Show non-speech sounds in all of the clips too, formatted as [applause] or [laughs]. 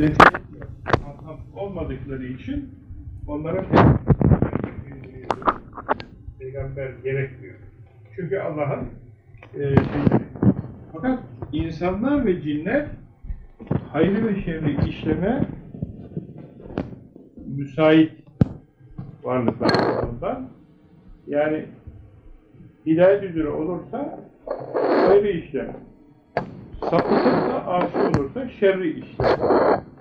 milleti olmadıkları için onlara peygamber, gerekmiyor. Çünkü Allah'ın e. Fakat insanlar ve cinler hayrı ve şerri işleme müsait varlıklar olduğundan yani hidayet üzere olursa hayrı işler. Sapıtırsa, asi olursa şerri işler.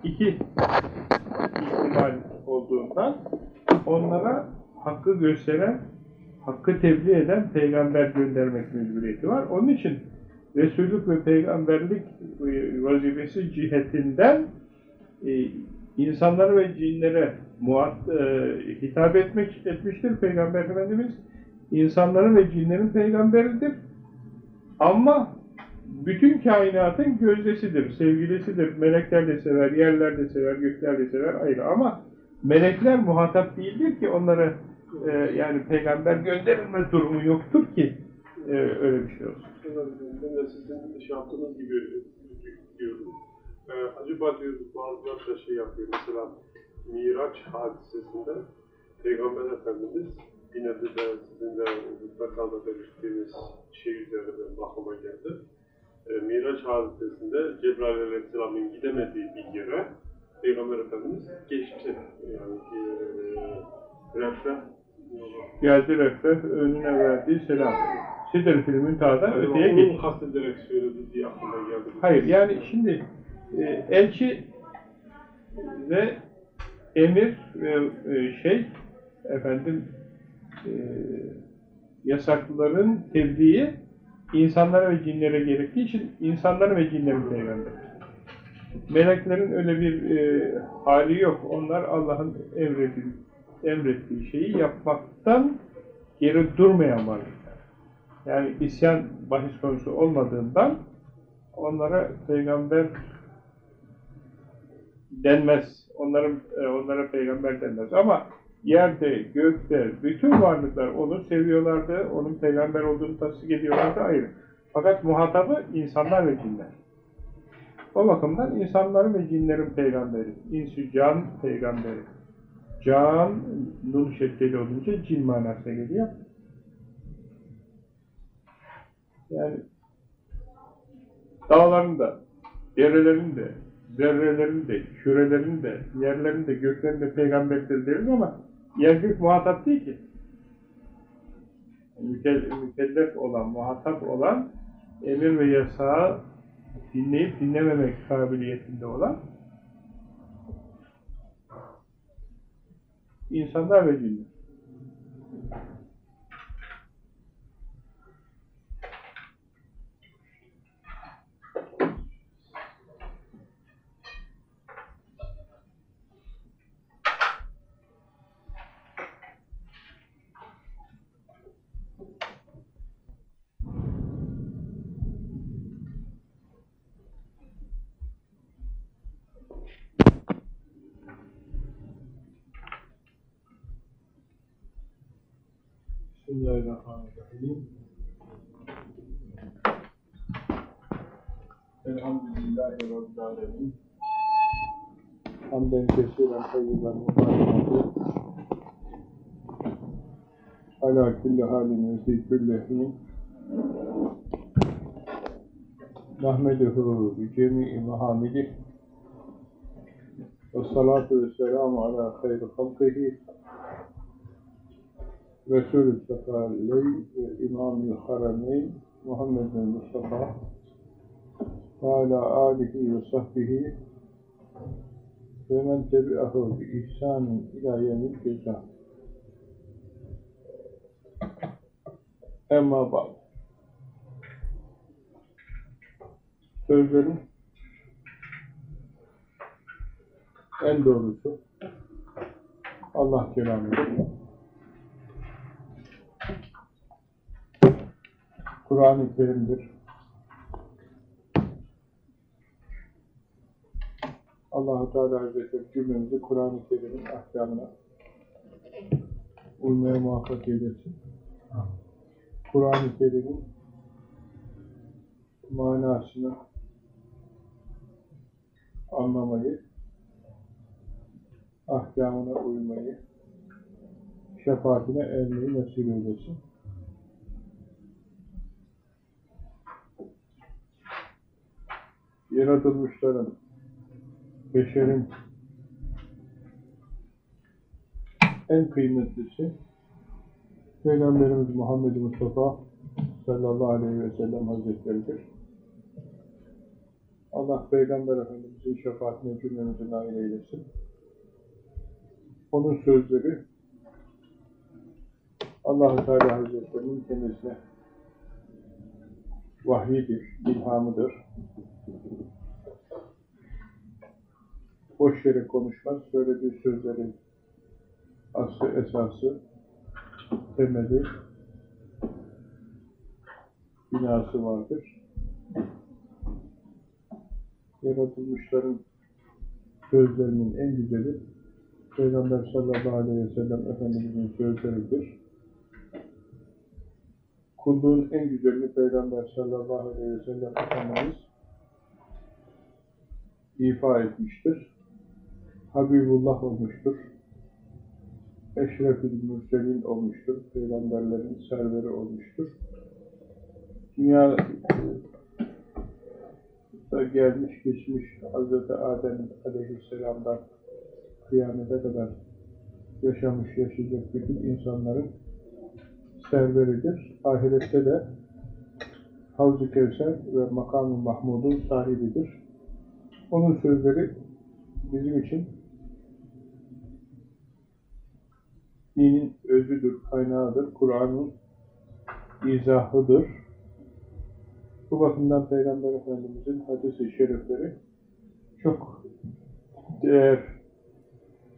İki ihtimal olduğundan onlara hakkı gösteren, hakkı tebliğ eden peygamber göndermek mecburiyeti var. Onun için Resullük ve peygamberlik vazifesi cihetinden e, insanlara ve cinlere muhat, e, hitap etmek etmiştir Peygamber Efendimiz. İnsanların ve cinlerin peygamberidir. Ama bütün kainatın gözdesidir, sevgilisidir. Melekler de sever, yerler de sever, gökler de sever ayrı. Ama melekler muhatap değildir ki onlara e, yani peygamber gönderilme durumu yoktur ki e, öyle bir şey olsun. Ben de sizin şey yaptığınız gibi diyordum. Ee, acaba diyordum bazıları da şey yapıyor mesela Miraç hadisesinde Peygamber Efendimiz yine de, de sizin de mutlaka belirttiğiniz şey üzerinde bakıma geldi. Ee, Miraç hadisesinde Cebrail Aleyhisselam'ın gidemediği bir yere Peygamber Efendimiz geçti. Yani e, Geldi refref, önüne verdiği selam. Sidr filmin tağda öteye Onu geç. kastederek söyledi diye aklıma geldi. Hayır, yani şimdi e, elçi ve emir ve e, şey efendim e, yasakların tebliği insanlara ve cinlere gerektiği için insanların ve cinlerin peygamberi. Meleklerin öyle bir e, hali yok. Onlar Allah'ın emrettiği, emrettiği şeyi yapmaktan geri durmayan varlıklar. Yani isyan bahis konusu olmadığından onlara peygamber denmez. Onların e, onlara peygamber denmez. Ama yerde, gökte bütün varlıklar onu seviyorlardı. Onun peygamber olduğunu tasdik ediyorlardı ayrı. Fakat muhatabı insanlar ve cinler. O bakımdan insanların ve cinlerin peygamberi. İnsü can peygamberi. Can, nun şeddeli olunca cin manasına geliyor. Yani dağların da, derelerin de, zerrelerin de, kürelerin de, yerlerin de, göklerin de peygamberdir deriz ama yer gök muhatap değil ki. Mükel- Mükellef olan, muhatap olan, emir ve yasağı dinleyip dinlememek kabiliyetinde olan insanlar ve cinler. Bismillahirrahmanirrahim. Elhamdülillahi Rabbil Alemin. Hamden kesiren tayyiben mübarekatı. Ala kulli halin ve fi kulli hin. Nahmeduhu bi cemi'i mahamidih. Ve salatu ve selamu ala hayri halkihi. Resulü Sefa Ley ve İmam-ı Harameyn Muhammed Mustafa ve ala alihi ve sahbihi ve men tebi'ahu bi ihsanin ila yemil ceza. Emma ba'd. Sözlerin en doğrusu Allah kelamıdır. Kur'an-ı Kerim'dir. Allah-u Teala Hazretleri cümlemizi Kur'an-ı Kerim'in ahkamına uymaya muvaffak eylesin. Kur'an-ı Kerim'in manasını anlamayı, ahkamına uymayı, şefaatine ermeyi nasip eylesin. Yaratılmışların, beşerin en kıymetlisi Peygamberimiz Muhammed Mustafa sallallahu aleyhi ve sellem hazretleridir. Allah Peygamber Efendimiz'in şefaatine cümlemizi nail eylesin. Onun sözleri allah Teala Hazretlerinin kendisine vahyidir, ilhamıdır. Boş yere konuşmaz, söylediği sözlerin aslı, esası, temeli, binası vardır. Yaratılmışların sözlerinin en güzeli Peygamber sallallahu aleyhi ve sellem Efendimizin sözleridir. Kulluğun en güzelini Peygamber sallallahu aleyhi ve sellem Efendimiz ifa etmiştir. Habibullah olmuştur. Eşrefül Mürselin olmuştur. Peygamberlerin serveri olmuştur. Dünya da gelmiş geçmiş Hz. Adem aleyhisselamdan kıyamete kadar yaşamış yaşayacak bütün insanların serveridir. Ahirette de Havz-ı Kevser ve Makam-ı Mahmud'un sahibidir. Onun sözleri bizim için dinin özüdür, kaynağıdır, Kur'an'ın izahıdır. Bu bakımdan Peygamber Efendimiz'in hadis-i şerifleri çok değer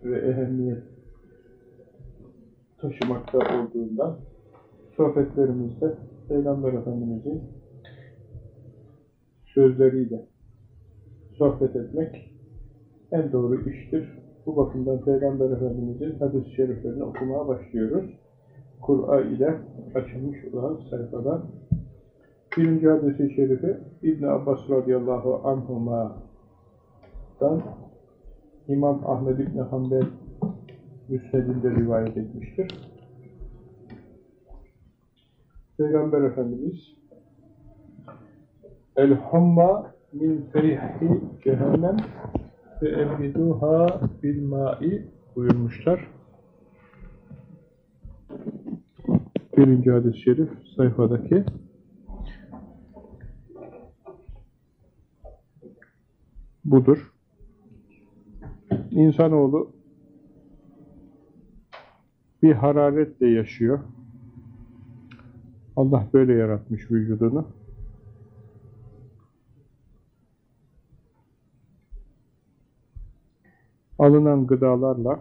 ve ehemmiyet taşımakta olduğundan sohbetlerimizde Peygamber Efendimiz'in sözleriyle sohbet etmek en doğru iştir. Bu bakımdan Peygamber Efendimiz'in hadis-i şeriflerini okumaya başlıyoruz. Kur'an ile açılmış olan sayfadan birinci hadis-i şerifi İbn Abbas radıyallahu anhuma'dan İmam Ahmed İbn Hanbel Müsned'inde rivayet etmiştir. Peygamber Efendimiz El-Humma min ferihi cehennem ve ebriduha bil ma'i buyurmuşlar. Birinci hadis-i şerif sayfadaki budur. İnsanoğlu bir hararetle yaşıyor. Allah böyle yaratmış vücudunu. Alınan gıdalarla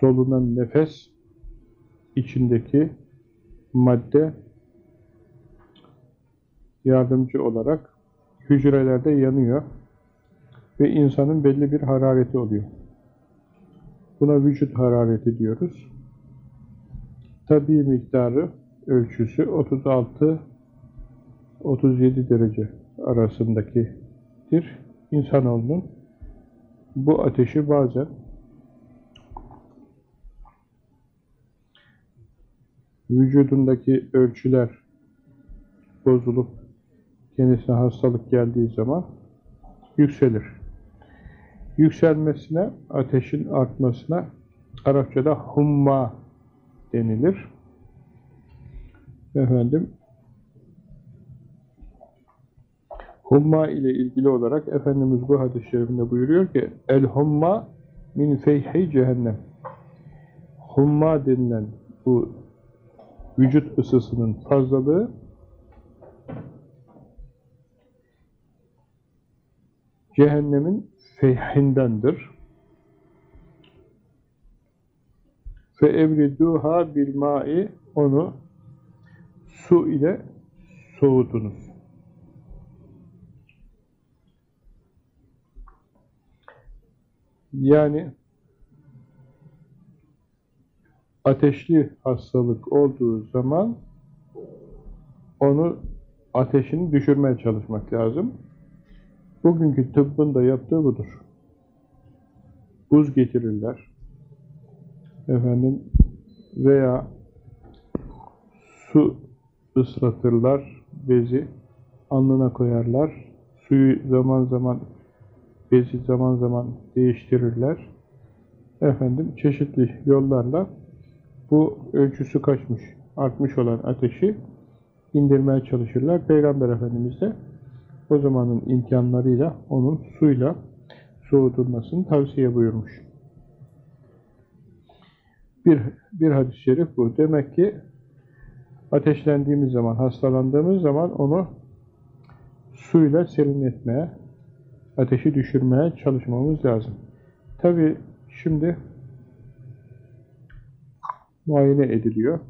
solunan nefes içindeki madde yardımcı olarak hücrelerde yanıyor ve insanın belli bir harareti oluyor. Buna vücut harareti diyoruz. Tabi miktarı ölçüsü 36 37 derece arasındakidir. İnsanoğlunun bu ateşi bazen vücudundaki ölçüler bozulup kendisine hastalık geldiği zaman yükselir. Yükselmesine, ateşin artmasına Arapçada humma denilir. Efendim Humma ile ilgili olarak Efendimiz bu hadis-i şerifinde buyuruyor ki El humma min feyhi cehennem Humma denilen bu vücut ısısının fazlalığı cehennemin feyhindendir. Fe evriduha bil ma'i onu su ile soğutunuz. Yani ateşli hastalık olduğu zaman onu ateşini düşürmeye çalışmak lazım. Bugünkü tıbbın da yaptığı budur. buz getirirler. Efendim veya su ıslatırlar bezi alnına koyarlar. Suyu zaman zaman bezi zaman zaman değiştirirler. Efendim çeşitli yollarla bu ölçüsü kaçmış, artmış olan ateşi indirmeye çalışırlar. Peygamber Efendimiz de o zamanın imkanlarıyla onun suyla soğutulmasını tavsiye buyurmuş. Bir, bir hadis-i şerif bu. Demek ki ateşlendiğimiz zaman, hastalandığımız zaman onu suyla serinletmeye, ateşi düşürmeye çalışmamız lazım. Tabi şimdi muayene ediliyor.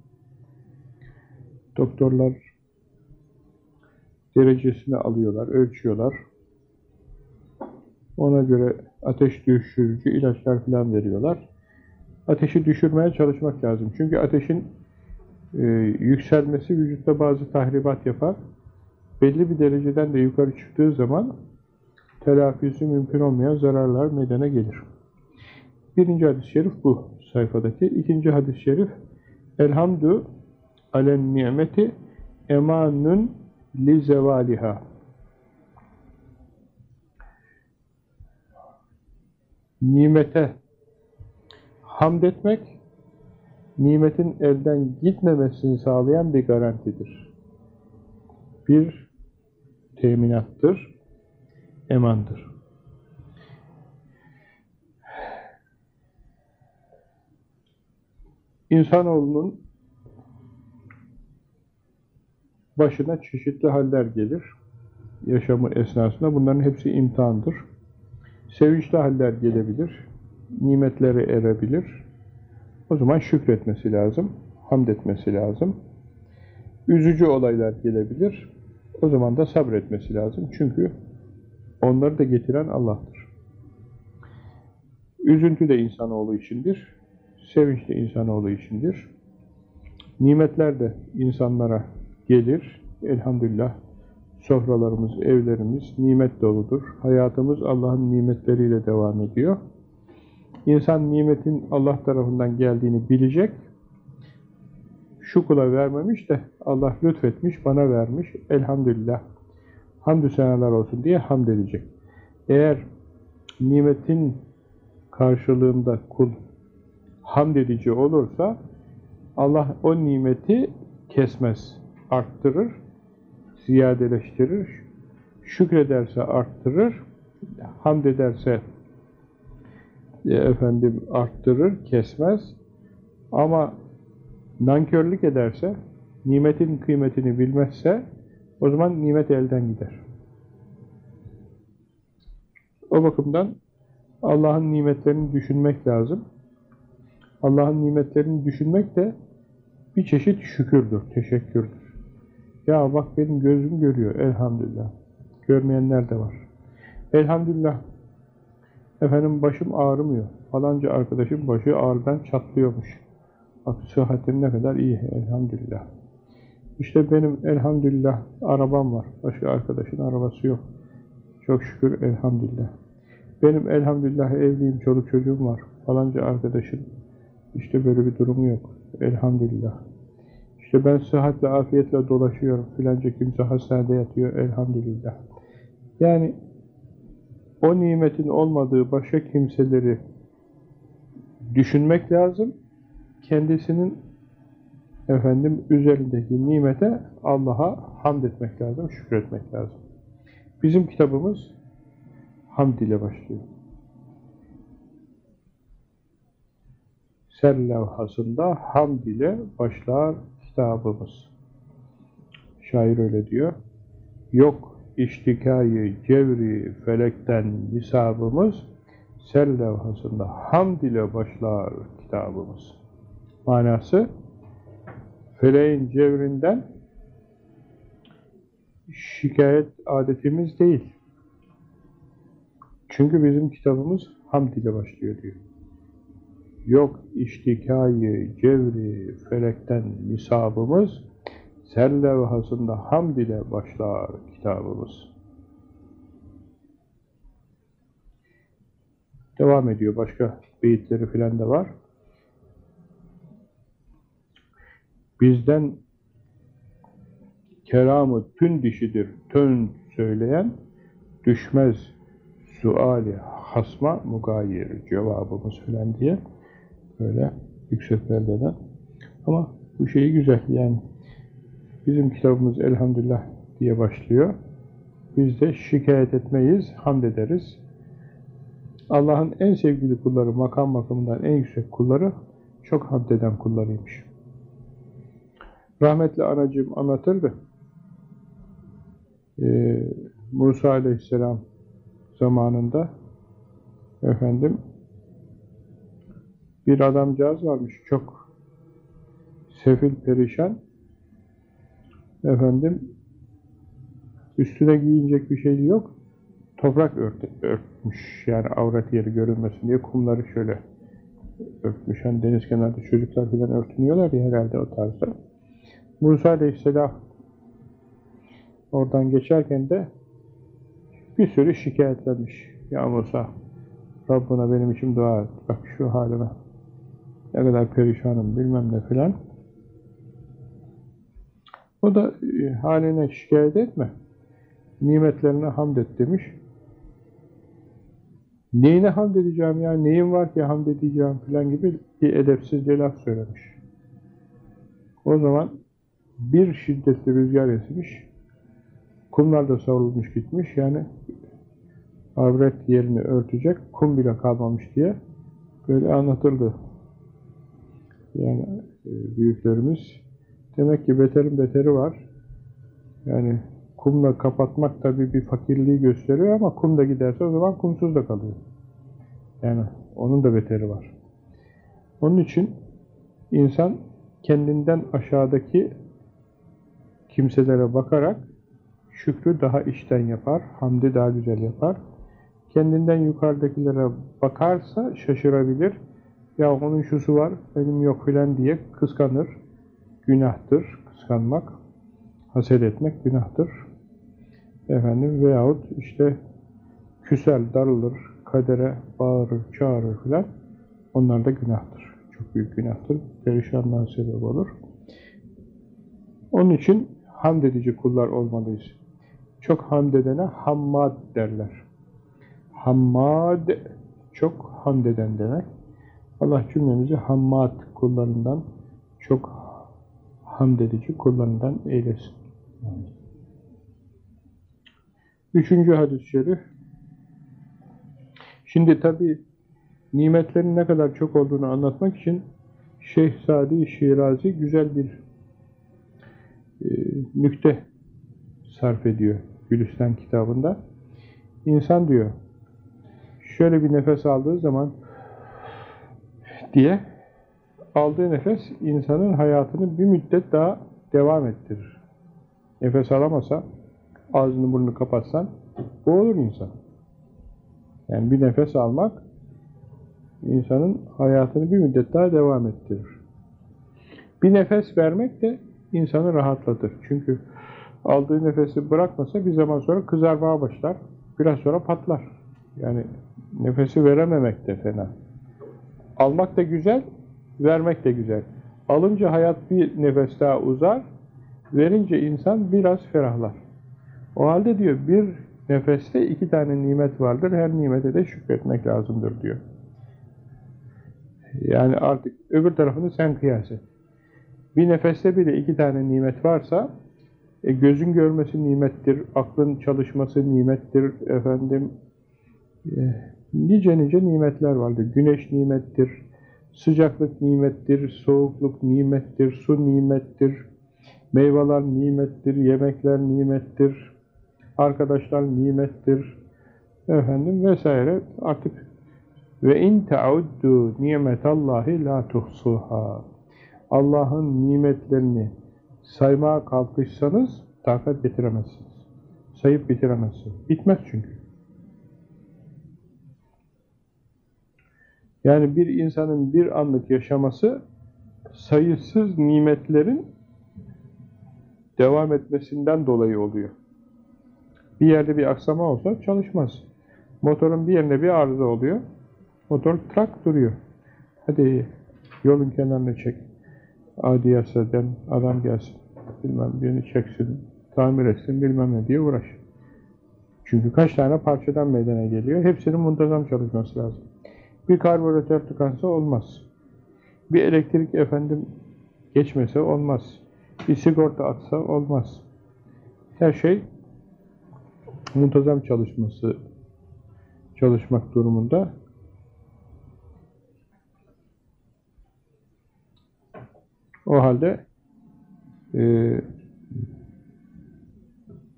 Doktorlar derecesini alıyorlar, ölçüyorlar. Ona göre ateş düşürücü ilaçlar falan veriyorlar. Ateşi düşürmeye çalışmak lazım. Çünkü ateşin e, yükselmesi vücutta bazı tahribat yapar. Belli bir dereceden de yukarı çıktığı zaman telafisi mümkün olmayan zararlar meydana gelir. Birinci hadis-i şerif bu sayfadaki. İkinci hadis-i şerif Elhamdü alen nimeti emanun li zevaliha. Nimete hamd etmek, nimetin elden gitmemesini sağlayan bir garantidir. Bir teminattır, emandır. İnsanoğlunun başına çeşitli haller gelir. Yaşamı esnasında bunların hepsi imtihandır. Sevinçli haller gelebilir. Nimetlere erebilir. O zaman şükretmesi lazım. Hamd etmesi lazım. Üzücü olaylar gelebilir. O zaman da sabretmesi lazım. Çünkü onları da getiren Allah'tır. Üzüntü de insanoğlu içindir. Sevinç de insanoğlu içindir. Nimetler de insanlara gelir. Elhamdülillah sofralarımız, evlerimiz nimet doludur. Hayatımız Allah'ın nimetleriyle devam ediyor. İnsan nimetin Allah tarafından geldiğini bilecek. Şu kula vermemiş de Allah lütfetmiş, bana vermiş. Elhamdülillah. Hamdü senalar olsun diye hamd edecek. Eğer nimetin karşılığında kul hamd edici olursa Allah o nimeti kesmez, arttırır, ziyadeleştirir, şükrederse arttırır, hamd ederse e, efendim arttırır, kesmez. Ama nankörlük ederse, nimetin kıymetini bilmezse o zaman nimet elden gider. O bakımdan Allah'ın nimetlerini düşünmek lazım. Allah'ın nimetlerini düşünmek de bir çeşit şükürdür, teşekkürdür. Ya bak benim gözüm görüyor elhamdülillah. Görmeyenler de var. Elhamdülillah. Efendim başım ağrımıyor. Falanca arkadaşım başı ağrıdan çatlıyormuş. Bak sıhhatim ne kadar iyi elhamdülillah. İşte benim elhamdülillah arabam var. Başka arkadaşın arabası yok. Çok şükür elhamdülillah. Benim elhamdülillah evliyim, çoluk çocuğum var. Falanca arkadaşın işte böyle bir durumu yok. Elhamdülillah. İşte ben sıhhatle, afiyetle dolaşıyorum. Filanca kimse hastanede yatıyor. Elhamdülillah. Yani o nimetin olmadığı başka kimseleri düşünmek lazım. Kendisinin efendim üzerindeki nimete Allah'a hamd etmek lazım, şükretmek lazım. Bizim kitabımız hamd ile başlıyor. Ser levhasında hamd ile başlar kitabımız. Şair öyle diyor. Yok iştikayı cevri felekten nisabımız ser levhasında hamd ile başlar kitabımız. Manası feleğin cevrinden şikayet adetimiz değil. Çünkü bizim kitabımız hamd ile başlıyor diyor. Yok iştikayı cevri felekten nisabımız ser levhasında hamd ile başlar kitabımız. devam ediyor. Başka beyitleri filan da var. Bizden kelamı tün dişidir, tön söyleyen düşmez suali hasma mugayir cevabımız filan diye böyle yüksek perdeden. Ama bu şeyi güzel yani bizim kitabımız elhamdülillah diye başlıyor. Biz de şikayet etmeyiz, hamd ederiz. Allah'ın en sevgili kulları, makam bakımından en yüksek kulları çok hamd eden kullarıymış. Rahmetli anacığım anlatırdı. Ee, Musa aleyhisselam zamanında efendim bir adamcağız varmış çok sefil perişan. Efendim üstüne giyinecek bir şey yok toprak ört, örtmüş. Yani avret yeri görünmesin diye kumları şöyle örtmüş. Hani deniz kenarında çocuklar falan örtünüyorlar ya herhalde o tarzda Musa aleyhisselam oradan geçerken de bir sürü şikayetlenmiş ya Musa Rabbına benim için dua et. Bak şu halime. Ne kadar perişanım bilmem ne filan. O da e, haline şikayet etme. Nimetlerine hamd et demiş. Neyine hamd edeceğim ya? Neyim var ki hamd edeceğim filan gibi bir edepsizce laf söylemiş. O zaman bir şiddetli rüzgar esmiş. Kumlar da savrulmuş gitmiş. Yani avret yerini örtecek kum bile kalmamış diye böyle anlatıldı. Yani e, büyüklerimiz demek ki beterin beteri var. Yani kumla kapatmak tabi bir fakirliği gösteriyor ama kum da giderse o zaman kumsuz da kalıyor. Yani onun da beteri var. Onun için insan kendinden aşağıdaki kimselere bakarak şükrü daha içten yapar, hamdi daha güzel yapar kendinden yukarıdakilere bakarsa şaşırabilir. Ya onun şusu var, benim yok filan diye kıskanır. Günahtır kıskanmak. Haset etmek günahtır. Efendim veyahut işte küsel, darılır, kadere bağırır, çağırır filan. Onlar da günahtır. Çok büyük günahtır. Perişanlığa sebep olur. Onun için hamd edici kullar olmalıyız. Çok hamd edene hammad derler. Hammad çok hamd eden demek. Allah cümlemizi hammad kullarından çok hamd edici kullarından eylesin. Üçüncü hadis-i şerif. Şimdi tabi nimetlerin ne kadar çok olduğunu anlatmak için Şeyh Sadi Şirazi güzel bir nükte sarf ediyor Gülistan kitabında. İnsan diyor, şöyle bir nefes aldığı zaman diye aldığı nefes insanın hayatını bir müddet daha devam ettirir. Nefes alamasa ağzını burnunu kapatsan boğulur insan. Yani bir nefes almak insanın hayatını bir müddet daha devam ettirir. Bir nefes vermek de insanı rahatlatır. Çünkü aldığı nefesi bırakmasa bir zaman sonra kızarmaya başlar. Biraz sonra patlar. Yani nefesi verememek de fena. Almak da güzel, vermek de güzel. Alınca hayat bir nefes daha uzar, verince insan biraz ferahlar. O halde diyor bir nefeste iki tane nimet vardır, her nimete de şükretmek lazımdır diyor. Yani artık öbür tarafını sen kıyas et. Bir nefeste bile iki tane nimet varsa, e, gözün görmesi nimettir, aklın çalışması nimettir, efendim, e, nice nice nimetler vardır. Güneş nimettir, sıcaklık nimettir, soğukluk nimettir, su nimettir, meyveler nimettir, yemekler nimettir, arkadaşlar nimettir, efendim vesaire. Artık ve in tauddu nimetallahi la tuhsuha. Allah'ın nimetlerini saymaya kalkışsanız takat getiremezsiniz. Sayıp bitiremezsiniz. Bitmez çünkü. Yani bir insanın bir anlık yaşaması sayısız nimetlerin devam etmesinden dolayı oluyor. Bir yerde bir aksama olsa çalışmaz. Motorun bir yerinde bir arıza oluyor. Motor trak duruyor. Hadi yolun kenarına çek. Adi yasadan adam gelsin. Bilmem birini çeksin, tamir etsin bilmem ne diye uğraş. Çünkü kaç tane parçadan meydana geliyor. Hepsinin muntazam çalışması lazım. Bir karbüratör tıkansa olmaz. Bir elektrik efendim geçmese olmaz. Bir sigorta atsa olmaz. Her şey muntazam çalışması çalışmak durumunda. O halde e,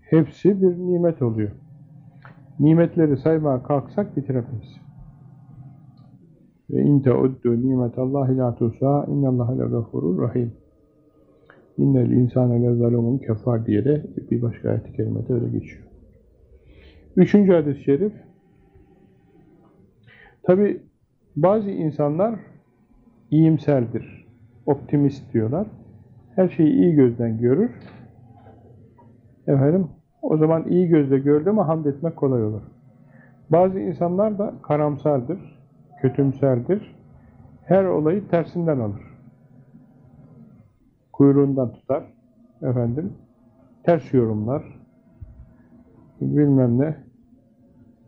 hepsi bir nimet oluyor. Nimetleri saymaya kalksak bitiremeyiz. Ve in teuddu nimetallahi la tusa innallaha le gafurur rahim. İnnel insane le zalumun kefar diye de bir başka ayet-i kerimede öyle geçiyor. Üçüncü hadis-i şerif Tabi bazı insanlar iyimserdir, optimist diyorlar. Her şeyi iyi gözden görür. Efendim, o zaman iyi gözle gördü mü hamd etmek kolay olur. Bazı insanlar da karamsardır, kötümserdir. Her olayı tersinden alır. Kuyruğundan tutar. Efendim, ters yorumlar. Bilmem ne.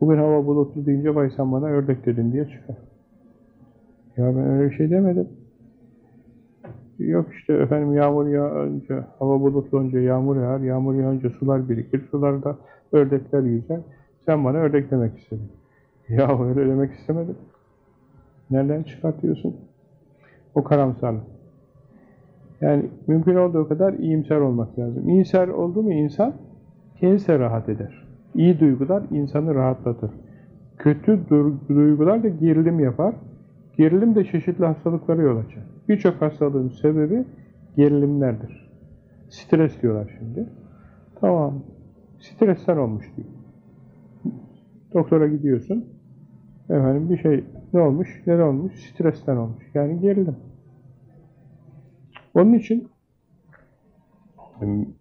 Bugün hava bulutlu deyince vay sen bana ördek dedin diye çıkar. Ya ben öyle bir şey demedim. Yok işte efendim yağmur yağınca, hava bulutlu olunca yağmur yağar, yağmur yağınca sular birikir, sularda ördekler yüzer. Sen bana ördek demek istedin. [laughs] Ya öyle demek istemedim. Nereden çıkartıyorsun? O karamsarlık. Yani mümkün olduğu kadar iyimser olmak lazım. İyimser oldu mu insan kendisi rahat eder. İyi duygular insanı rahatlatır. Kötü duygular da gerilim yapar. Gerilim de çeşitli hastalıklara yol açar. Birçok hastalığın sebebi gerilimlerdir. Stres diyorlar şimdi. Tamam, stresten olmuş diyor. Doktora gidiyorsun. Efendim bir şey ne olmuş, ne olmuş? Stresten olmuş. Yani gerilim. Onun için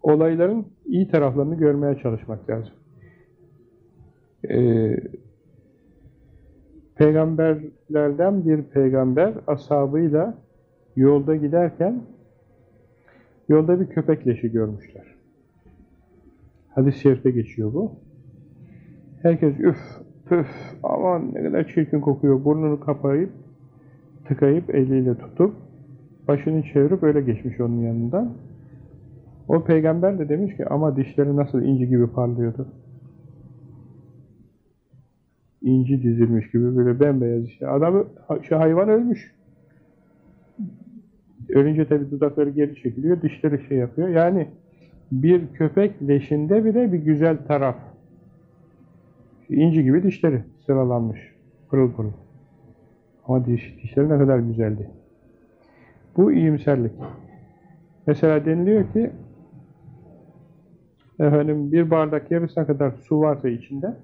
olayların iyi taraflarını görmeye çalışmak lazım. Ee, peygamberlerden bir peygamber ashabıyla yolda giderken yolda bir köpek leşi görmüşler. Hadis-i şerifte geçiyor bu. Herkes üf, püf, aman ne kadar çirkin kokuyor. Burnunu kapayıp, tıkayıp, eliyle tutup, başını çevirip öyle geçmiş onun yanından. O peygamber de demiş ki ama dişleri nasıl inci gibi parlıyordu. İnci dizilmiş gibi böyle bembeyaz işte. Adam, şu hayvan ölmüş. Ölünce tabi dudakları geri çekiliyor, dişleri şey yapıyor. Yani bir köpek leşinde bile bir güzel taraf. İnci gibi dişleri sıralanmış. Pırıl pırıl. Ama diş, dişleri ne kadar güzeldi. Bu iyimserlik. Mesela deniliyor ki efendim bir bardak yarısına kadar su varsa içinde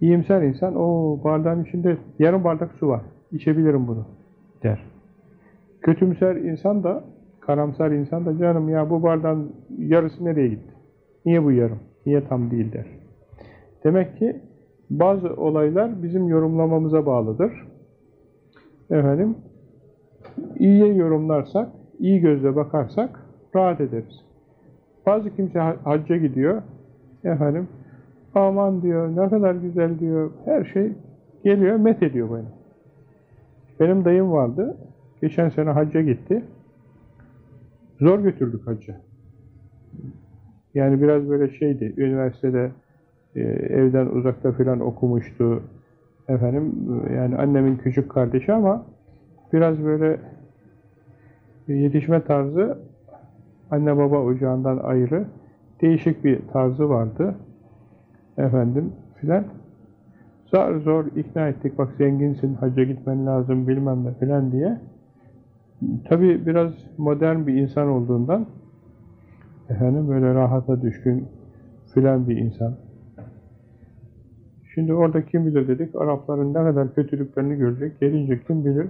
iyimser insan o bardağın içinde yarım bardak su var. İçebilirim bunu der. Kötümser insan da karamsar insan da canım ya bu bardağın yarısı nereye gitti? Niye bu yarım? Niye tam değil der. Demek ki bazı olaylar bizim yorumlamamıza bağlıdır. Efendim iyiye yorumlarsak, iyi gözle bakarsak rahat ederiz. Bazı kimse hacca gidiyor. Efendim aman diyor, ne kadar güzel diyor. Her şey geliyor, met ediyor beni. Benim dayım vardı. Geçen sene hacca gitti. Zor götürdük hacca. Yani biraz böyle şeydi, üniversitede e, evden uzakta filan okumuştu. Efendim, yani annemin küçük kardeşi ama biraz böyle yetişme tarzı anne baba ocağından ayrı değişik bir tarzı vardı. Efendim filan. Zor zor ikna ettik. Bak zenginsin, hacca gitmen lazım bilmem ne filan diye. Tabi biraz modern bir insan olduğundan efendim böyle rahata düşkün filan bir insan. Şimdi orada kim bilir dedik, Arapların ne kadar kötülüklerini görecek, gelince kim bilir,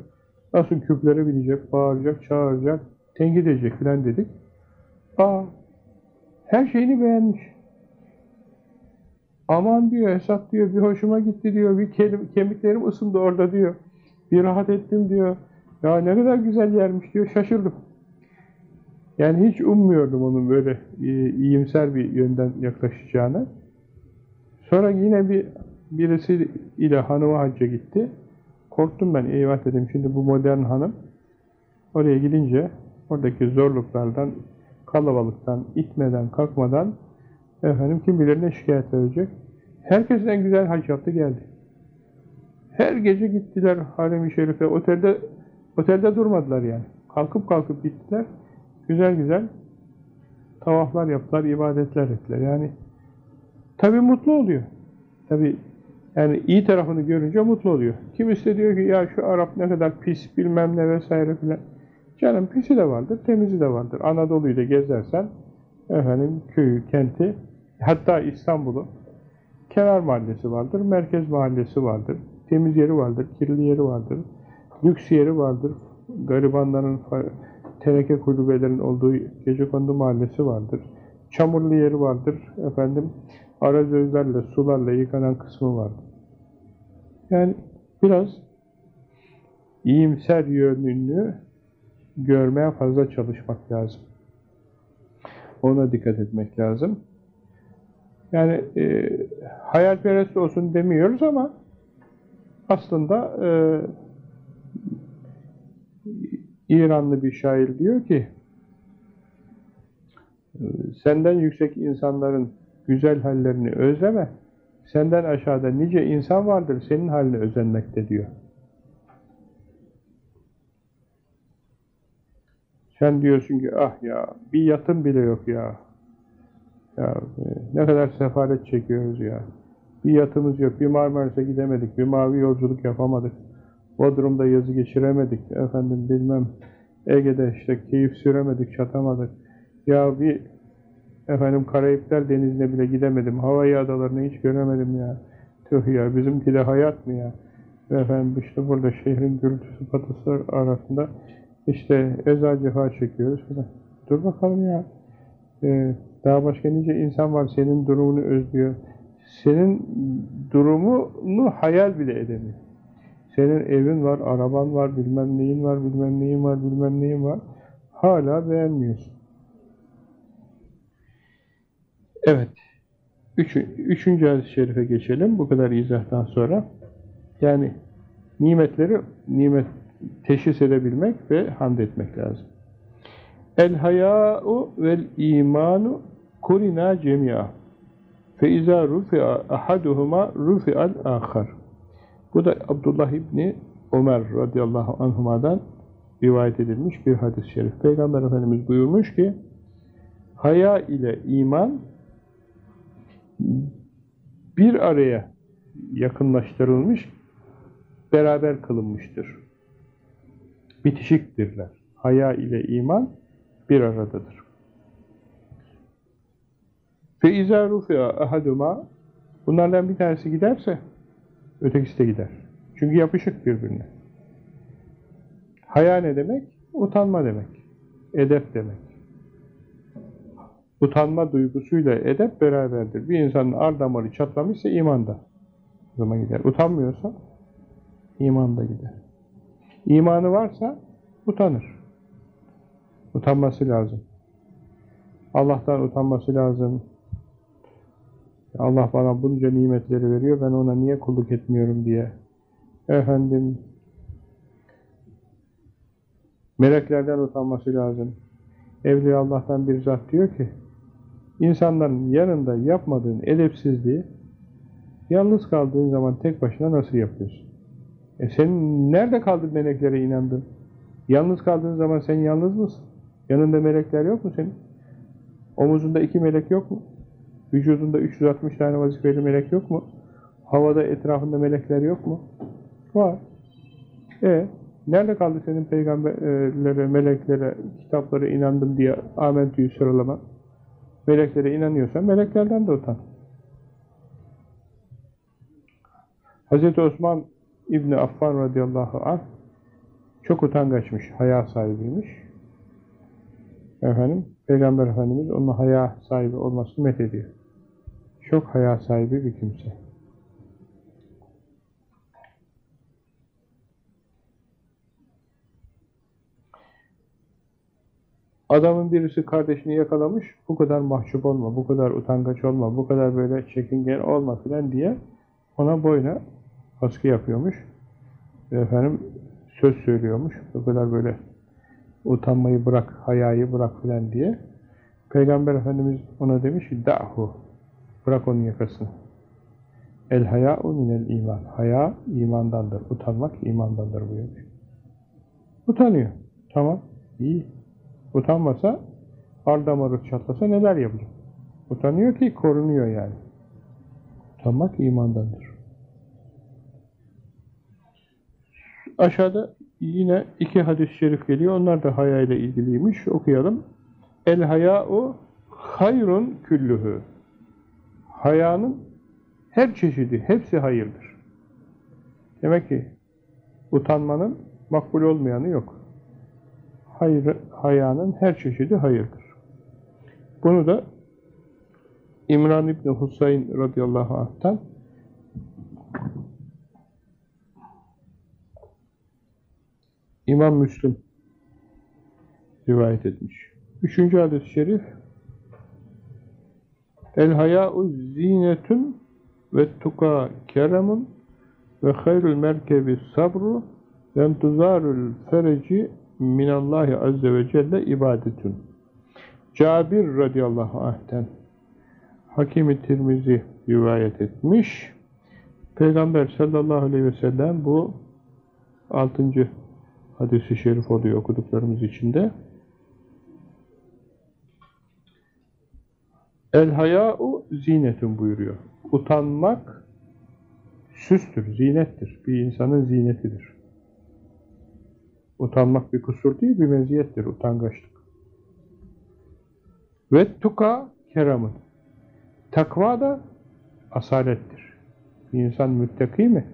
nasıl küplere binecek, bağıracak, çağıracak, tenkit edecek filan dedik. Aa, her şeyini beğenmiş. Aman diyor Esat diyor bir hoşuma gitti diyor. Bir kemiklerim ısındı orada diyor. Bir rahat ettim diyor. Ya ne kadar güzel yermiş diyor. Şaşırdım. Yani hiç ummuyordum onun böyle e, iyimser bir yönden yaklaşacağını. Sonra yine bir birisi ile hanıma hacca gitti. Korktum ben eyvah dedim şimdi bu modern hanım oraya gidince oradaki zorluklardan, kalabalıktan, itmeden, kalkmadan efendim kim bilir ne şikayet verecek. Herkes en güzel hac yaptı geldi. Her gece gittiler Harem-i Şerif'e. Otelde otelde durmadılar yani. Kalkıp kalkıp gittiler. Güzel güzel tavaflar yaptılar, ibadetler ettiler. Yani tabi mutlu oluyor. Tabi yani iyi tarafını görünce mutlu oluyor. Kimisi diyor ki ya şu Arap ne kadar pis bilmem ne vesaire filan. Canım pisi de vardır, temizi de vardır. Anadolu'yu da gezersen efendim köyü, kenti hatta İstanbul'u kenar mahallesi vardır, merkez mahallesi vardır, temiz yeri vardır, kirli yeri vardır, lüks yeri vardır, garibanların teneke kulübelerin olduğu gecekondu mahallesi vardır, çamurlu yeri vardır, efendim arazözlerle, sularla yıkanan kısmı vardır. Yani biraz iyimser yönünü görmeye fazla çalışmak lazım. Ona dikkat etmek lazım. Yani e, hayalperest olsun demiyoruz ama aslında e, İranlı bir şair diyor ki senden yüksek insanların güzel hallerini özleme senden aşağıda nice insan vardır senin haline özenmekte diyor. Sen diyorsun ki ah ya bir yatım bile yok ya. Ya e, ne kadar sefalet çekiyoruz ya. Bir yatımız yok. Bir Marmaris'e gidemedik. Bir mavi yolculuk yapamadık. Bodrum'da yazı geçiremedik. Efendim bilmem Ege'de işte keyif süremedik, çatamadık. Ya bir efendim Karayipler Denizi'ne bile gidemedim. Hawaii adalarını hiç göremedim ya. Tüh ya bizimki de hayat mı ya? Efendim işte burada şehrin gürültüsü patısı arasında işte eza cefa çekiyoruz. Dur bakalım ya. Ee, daha başka nice insan var senin durumunu özlüyor. Senin durumunu hayal bile edemiyor. Senin evin var, araban var, bilmem neyin var, bilmem neyin var, bilmem neyin var. Hala beğenmiyorsun. Evet. Üç, üçüncü hadis-i şerife geçelim. Bu kadar izahtan sonra. Yani nimetleri nimet teşhis edebilmek ve hamd etmek lazım. El haya'u vel imanu kurina cemi'a fe izâ rufi'a ahaduhuma rufi'al âkhar. Bu da Abdullah İbni Ömer radıyallahu anhuma'dan rivayet edilmiş bir hadis-i şerif. Peygamber Efendimiz buyurmuş ki, haya ile iman bir araya yakınlaştırılmış, beraber kılınmıştır. Bitişiktirler. Haya ile iman bir aradadır. Fe izâ rufi'a ahaduma Bunlardan bir tanesi giderse ötekisi de gider. Çünkü yapışık birbirine. Haya ne demek? Utanma demek. Edep demek. Utanma duygusuyla edep beraberdir. Bir insanın ar damarı çatlamışsa imanda. O zaman gider. Utanmıyorsa imanda gider. İmanı varsa utanır. Utanması lazım. Allah'tan utanması lazım. Allah bana bunca nimetleri veriyor, ben ona niye kulluk etmiyorum diye. Efendim, meleklerden utanması lazım. Evliya Allah'tan bir zat diyor ki, insanların yanında yapmadığın edepsizliği, yalnız kaldığın zaman tek başına nasıl yapıyorsun? E sen nerede kaldın meleklere inandın? Yalnız kaldığın zaman sen yalnız mısın? Yanında melekler yok mu senin? Omuzunda iki melek yok mu? Vücudunda 360 tane vazifeli melek yok mu? Havada etrafında melekler yok mu? Var. E nerede kaldı senin peygamberlere, meleklere, kitaplara inandım diye amentüyü sıralama? Meleklere inanıyorsan meleklerden de utan. Hz. Osman İbni Affan radıyallahu anh çok utangaçmış, haya sahibiymiş. Efendim, Peygamber Efendimiz onun haya sahibi olmasını met ediyor. Çok haya sahibi bir kimse. Adamın birisi kardeşini yakalamış, bu kadar mahcup olma, bu kadar utangaç olma, bu kadar böyle çekingen olma filan diye ona boyuna baskı yapıyormuş. Efendim söz söylüyormuş, bu kadar böyle utanmayı bırak, hayayı bırak filan diye. Peygamber Efendimiz ona demiş ki, da'hu, bırak onun yakasını. El haya'u minel iman. Haya imandandır. Utanmak imandandır buyurmuş. Utanıyor. Tamam. iyi. Utanmasa ar damarı çatlasa neler yapacak? Utanıyor ki korunuyor yani. Utanmak imandandır. Aşağıda yine iki hadis-i şerif geliyor. Onlar da haya ile ilgiliymiş. Okuyalım. El haya'u hayrun küllühü. Hayanın her çeşidi, hepsi hayırdır. Demek ki utanmanın makbul olmayanı yok. Hayır, hayanın her çeşidi hayırdır. Bunu da İmran İbni Husayn radıyallahu anh'tan İmam Müslim rivayet etmiş. Üçüncü hadis-i şerif El haya'u zinetun ve tuka keremun ve hayrul merkebi sabru ve entuzarul fereci minallahi azze ve celle ibadetun. Cabir radıyallahu anh'ten Hakim-i Tirmizi rivayet etmiş. Peygamber sallallahu aleyhi ve sellem bu altıncı hadisi şerif oluyor okuduklarımız içinde. El haya'u zinetun buyuruyor. Utanmak süstür, zinettir. Bir insanın zinetidir. Utanmak bir kusur değil, bir meziyettir, utangaçlık. Ve tuka keramın. Takva da asalettir. Bir insan müttaki mi?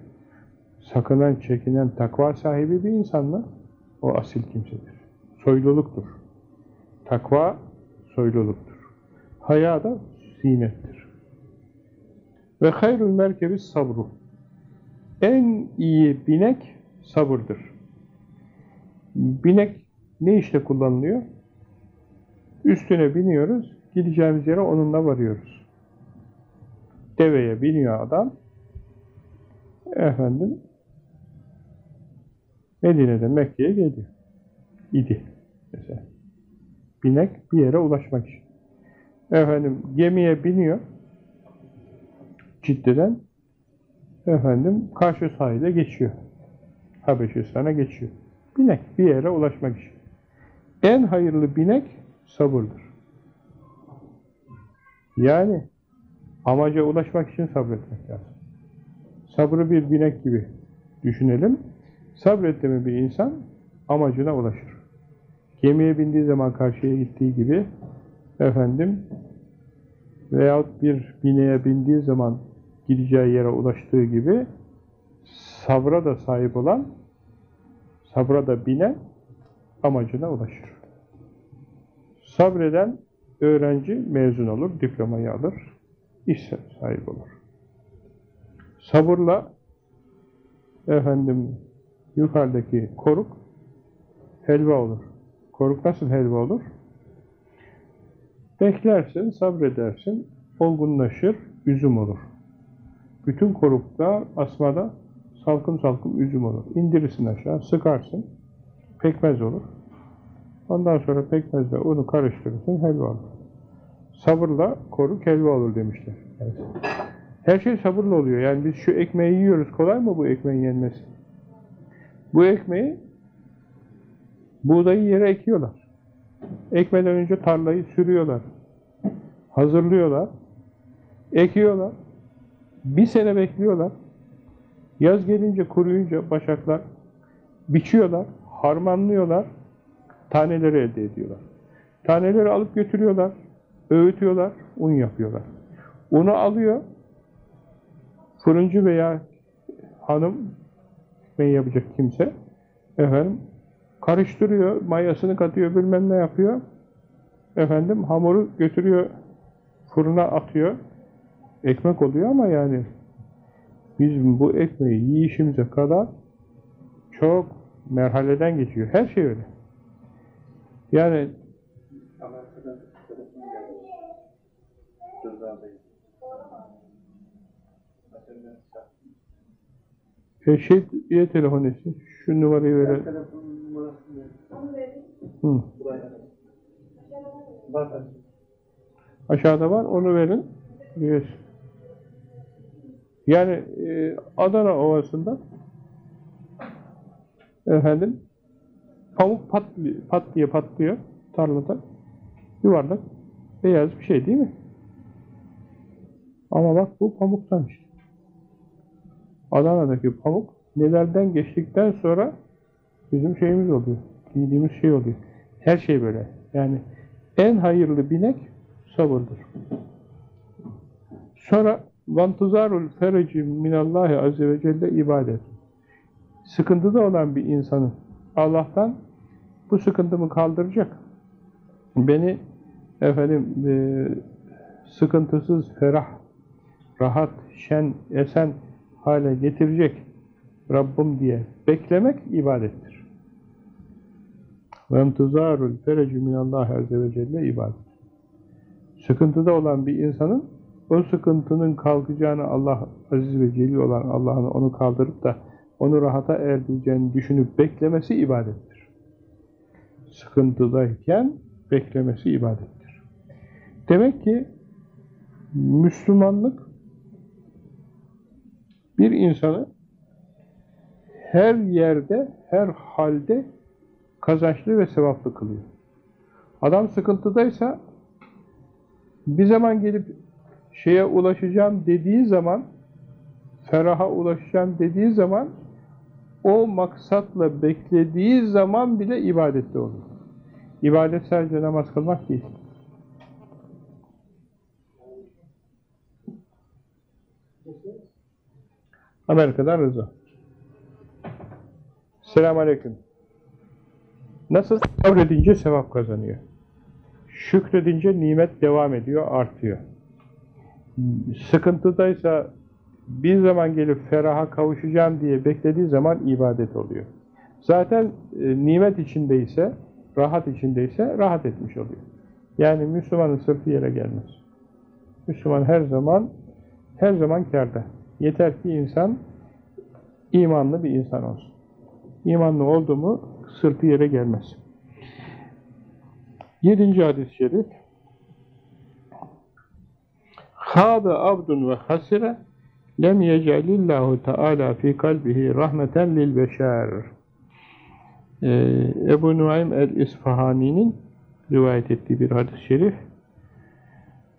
Sakınan, çekinen, takva sahibi bir insan mı? O asil kimsedir. Soyluluktur. Takva soyluluktur. Haya da zinettir. Ve hayrül merkebi sabru. En iyi binek sabırdır. Binek ne işte kullanılıyor? Üstüne biniyoruz, gideceğimiz yere onunla varıyoruz. Deveye biniyor adam, efendim, Medine'den Mekke'ye geliyor. İdi mesela. Binek bir yere ulaşmak için. Efendim gemiye biniyor. Ciddi'den efendim karşı sahile geçiyor. Habeşistan'a geçiyor. Binek bir yere ulaşmak için. En hayırlı binek sabırdır. Yani amaca ulaşmak için sabretmek lazım. Sabrı bir binek gibi düşünelim. Sabretti mi bir insan amacına ulaşır. Gemiye bindiği zaman karşıya gittiği gibi efendim veyahut bir bineğe bindiği zaman gideceği yere ulaştığı gibi sabra da sahip olan sabra da binen amacına ulaşır. Sabreden öğrenci mezun olur, diplomayı alır, iş sahibi olur. Sabırla efendim yukarıdaki koruk helva olur. Koruk nasıl helva olur? Beklersin, sabredersin, olgunlaşır, üzüm olur. Bütün koruklar asmada salkım salkım üzüm olur. İndirirsin aşağı, sıkarsın, pekmez olur. Ondan sonra pekmezle unu karıştırırsın, helva olur. Sabırla koruk helva olur demişler. Evet. Her şey sabırla oluyor. Yani biz şu ekmeği yiyoruz. Kolay mı bu ekmeğin yenmesi? Bu ekmeği buğdayı yere ekiyorlar. Ekmeden önce tarlayı sürüyorlar. Hazırlıyorlar. Ekiyorlar. Bir sene bekliyorlar. Yaz gelince kuruyunca başaklar biçiyorlar, harmanlıyorlar, taneleri elde ediyorlar. Taneleri alıp götürüyorlar, öğütüyorlar, un yapıyorlar. Unu alıyor, fırıncı veya hanım ekmeği yapacak kimse, efendim, karıştırıyor, mayasını katıyor, bilmem ne yapıyor, efendim, hamuru götürüyor, fırına atıyor, ekmek oluyor ama yani bizim bu ekmeği yiyişimize kadar çok merhaleden geçiyor. Her şey öyle. Yani telefon e, şey diye telefon etsin. Şu numarayı verelim. telefonun numarasını. Hı. Buraya. Bakın. Aşağıda var. Onu verin. Yes. Yani e, Adana Ovası'nda efendim pamuk pat, pat diye patlıyor tarlada. Yuvarlak beyaz bir şey değil mi? Ama bak bu pamuktan işte. Adana'daki pamuk nelerden geçtikten sonra bizim şeyimiz oluyor. Giydiğimiz şey oluyor. Her şey böyle. Yani en hayırlı binek sabırdır. Sonra vantuzarul fereci minallahi azze ve celle ibadet. Sıkıntıda olan bir insanın Allah'tan bu sıkıntımı kaldıracak. Beni efendim e, sıkıntısız, ferah, rahat, şen, esen hale getirecek Rabbim diye beklemek ibadettir. وَاَنْتُزَارُ الْفَرَجُ مِنَ اللّٰهِ عَزَّ وَجَلَّ ibadet. Sıkıntıda olan bir insanın o sıkıntının kalkacağını Allah aziz ve celil olan Allah'ın onu kaldırıp da onu rahata erdireceğini düşünüp beklemesi ibadettir. Sıkıntıdayken beklemesi ibadettir. Demek ki Müslümanlık bir insanı her yerde, her halde kazançlı ve sevaplı kılıyor. Adam sıkıntıdaysa bir zaman gelip şeye ulaşacağım dediği zaman feraha ulaşacağım dediği zaman o maksatla beklediği zaman bile ibadette olur. İbadet sadece namaz kılmak değil. Amerika'dan Rıza. Selamun Aleyküm. Nasıl sabredince sevap kazanıyor. Şükredince nimet devam ediyor, artıyor. Sıkıntıdaysa bir zaman gelip feraha kavuşacağım diye beklediği zaman ibadet oluyor. Zaten e, nimet içindeyse, rahat içindeyse rahat etmiş oluyor. Yani Müslümanın sırtı yere gelmez. Müslüman her zaman her zaman kârda. Yeter ki insan imanlı bir insan olsun. İmanlı oldu mu sırtı yere gelmez. Yedinci hadis-i şerif Hâbe abdun ve hasire lem yecalillahu teâlâ fî kalbihi rahmeten lil beşer. Ee, Ebu Nuaym el-İsfahani'nin rivayet ettiği bir hadis-i şerif.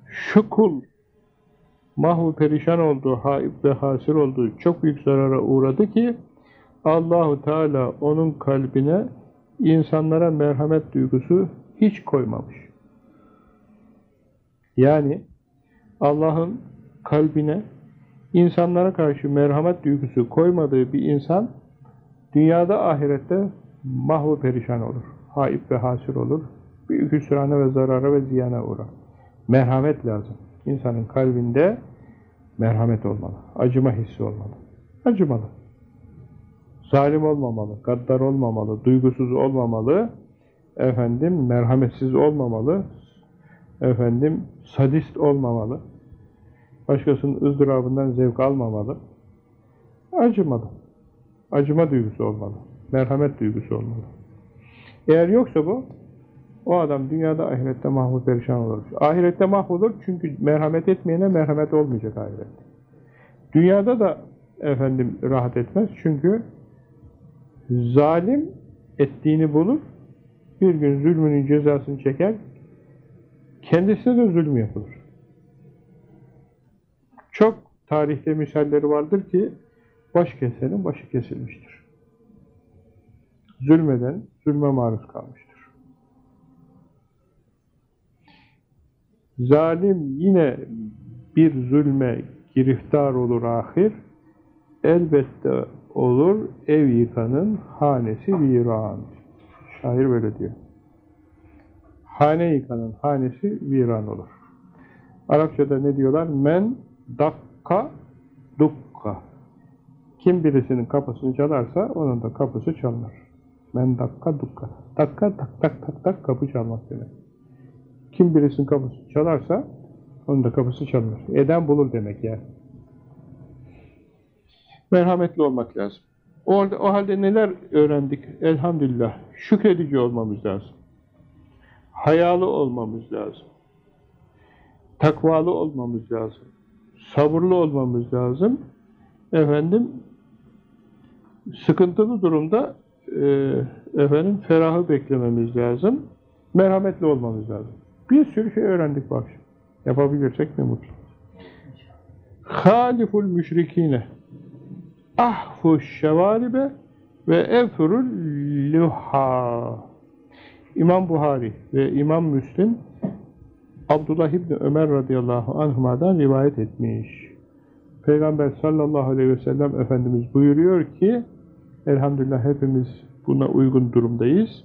Şu kul mahvu perişan olduğu, haib ve hasir olduğu çok büyük zarara uğradı ki Allahu Teala onun kalbine insanlara merhamet duygusu hiç koymamış. Yani Allah'ın kalbine insanlara karşı merhamet duygusu koymadığı bir insan dünyada ahirette mahvu perişan olur. Haib ve hasir olur. Büyük hüsrana ve zarara ve ziyana uğrar. Merhamet lazım. İnsanın kalbinde merhamet olmalı. Acıma hissi olmalı. Acımalı. Zalim olmamalı, gaddar olmamalı, duygusuz olmamalı, efendim merhametsiz olmamalı, efendim sadist olmamalı, başkasının ızdırabından zevk almamalı, acımalı. Acıma duygusu olmalı, merhamet duygusu olmalı. Eğer yoksa bu, o adam dünyada ahirette mahvur perişan olur. Ahirette mahvolur çünkü merhamet etmeyene merhamet olmayacak ahirette. Dünyada da efendim rahat etmez çünkü zalim ettiğini bulur, bir gün zulmünün cezasını çeker, kendisine de zulüm yapılır. Çok tarihte misalleri vardır ki, baş kesenin başı kesilmiştir. Zulmeden, zulme maruz kalmıştır. Zalim yine bir zulme giriftar olur ahir, elbette olur ev yıkanın hanesi viran. Şair böyle diyor. Hane yıkanın hanesi viran olur. Arapçada ne diyorlar? Men dakka dukka. Kim birisinin kapısını çalarsa onun da kapısı çalınır. Men dakka dukka. Dakka tak tak tak tak kapı çalmak demek. Kim birisinin kapısını çalarsa onun da kapısı çalınır. Eden bulur demek yani. Merhametli olmak lazım. O, halde- o halde neler öğrendik? Elhamdülillah. Şükredici olmamız lazım. Hayalı olmamız lazım. Takvalı olmamız lazım. Sabırlı olmamız lazım. Efendim, sıkıntılı durumda e, efendim ferahı beklememiz lazım. Merhametli olmamız lazım. Bir sürü şey öğrendik bak. Yapabilirsek ne mutlu. Haliful müşrikine ahfuş şevalibe ve enfurul luha. İmam Buhari ve İmam Müslim Abdullah İbni Ömer radıyallahu anhuma'dan rivayet etmiş. Peygamber sallallahu aleyhi ve sellem Efendimiz buyuruyor ki elhamdülillah hepimiz buna uygun durumdayız.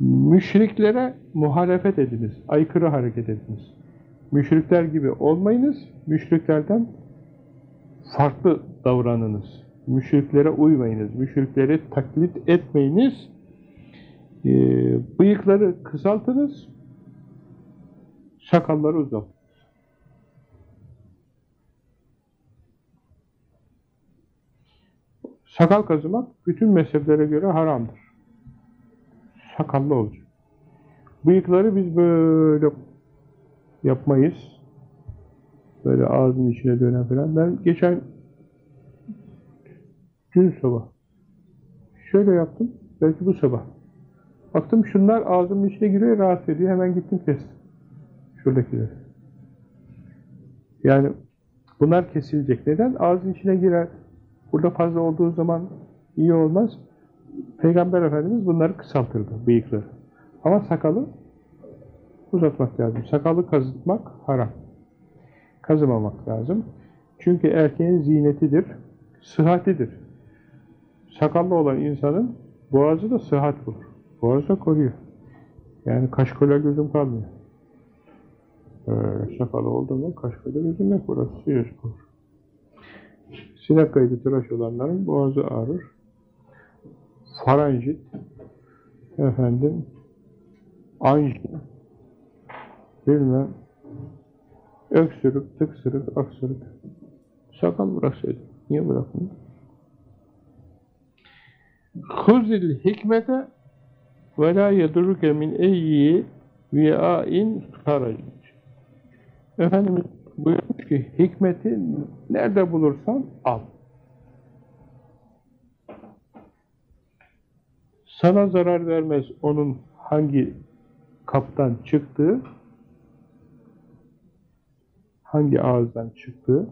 Müşriklere muhalefet ediniz, aykırı hareket ediniz. Müşrikler gibi olmayınız, müşriklerden farklı davranınız. Müşriklere uymayınız, müşrikleri taklit etmeyiniz. Ee, bıyıkları kısaltınız, sakalları uzatın. Sakal kazımak bütün mezheplere göre haramdır. Sakallı olacak. Bıyıkları biz böyle yapmayız. Böyle ağzın içine dönen falan. Ben geçen dün sabah şöyle yaptım. Belki bu sabah. Baktım şunlar ağzımın içine giriyor, rahatsız ediyor. Hemen gittim kestim. Şuradakileri. Yani bunlar kesilecek. Neden? Ağzın içine girer. Burada fazla olduğu zaman iyi olmaz. Peygamber Efendimiz bunları kısaltırdı, bıyıkları. Ama sakalı uzatmak lazım. Sakalı kazıtmak haram. Kazımamak lazım. Çünkü erkeğin ziynetidir, sıhhatidir. Sakallı olan insanın boğazı da sıhhat bulur. Boğazı da koruyor. Yani kaşkola gözüm kalmıyor. Ee, sakalı oldu mu kaşkola gözüm yok. Burası suya olur. Sinek kaydı tıraş olanların boğazı ağrır. Faranjit, efendim, anjin, bilmem, öksürük, tıksırık, aksırık. Sakal bıraksaydı. Niye bırakmıyor? Huzil hikmete ve la yedurruke min eyyi vi'ain haracin. Efendimiz buyurmuş ki hikmeti nerede bulursan al. Sana zarar vermez onun hangi kaptan çıktığı, hangi ağızdan çıktığı,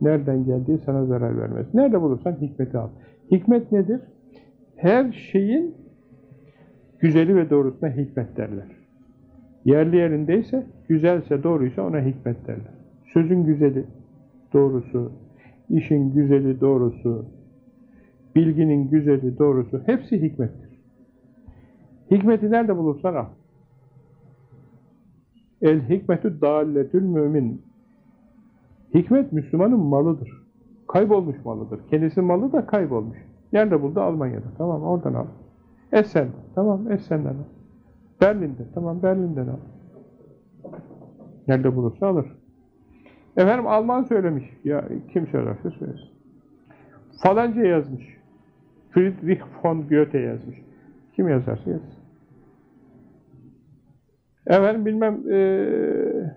nereden geldiği sana zarar vermez. Nerede bulursan hikmeti al. Hikmet nedir? Her şeyin güzeli ve doğrusuna hikmet derler. Yerli yerindeyse, güzelse, doğruysa ona hikmet derler. Sözün güzeli, doğrusu, işin güzeli, doğrusu, bilginin güzeli, doğrusu, hepsi hikmettir. Hikmeti nerede bulursan al. El hikmetü dalletül mümin. Hikmet Müslümanın malıdır. Kaybolmuş malıdır. Kendisi malı da kaybolmuş. Nerede buldu? Almanya'da. Tamam oradan al. Essen'de. Tamam Essen'den al. Berlin'de. Tamam Berlin'den al. Nerede bulursa alır. Efendim Alman söylemiş. Ya kim söylerse söylesin. Falanca yazmış. Friedrich von Goethe yazmış. Kim yazarsa yazsın. Efendim bilmem ee,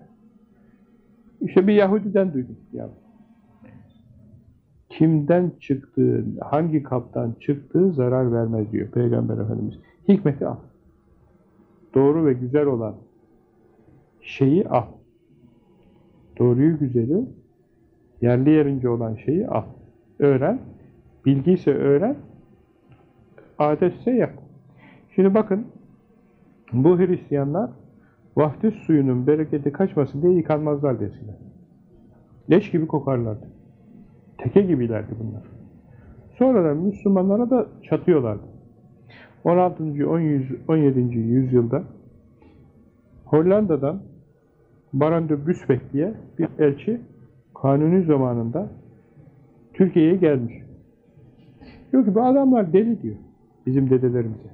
işte bir Yahudiden duydum. Ya. Kimden çıktığı, hangi kaptan çıktığı zarar vermez diyor Peygamber Efendimiz. Hikmeti al. Doğru ve güzel olan şeyi al. Doğruyu güzeli, yerli yerince olan şeyi al. Öğren. Bilgi ise öğren. Adetse yap. Şimdi bakın, bu Hristiyanlar vaftiz suyunun bereketi kaçmasın diye yıkanmazlar desinler. Leş gibi kokarlardı. Teke gibilerdi bunlar. Sonradan Müslümanlara da çatıyorlardı. 16. 17. yüzyılda Hollanda'dan Baron de Busbeck diye bir elçi Kanuni zamanında Türkiye'ye gelmiş. Diyor ki bu adamlar deli diyor. Bizim dedelerimize.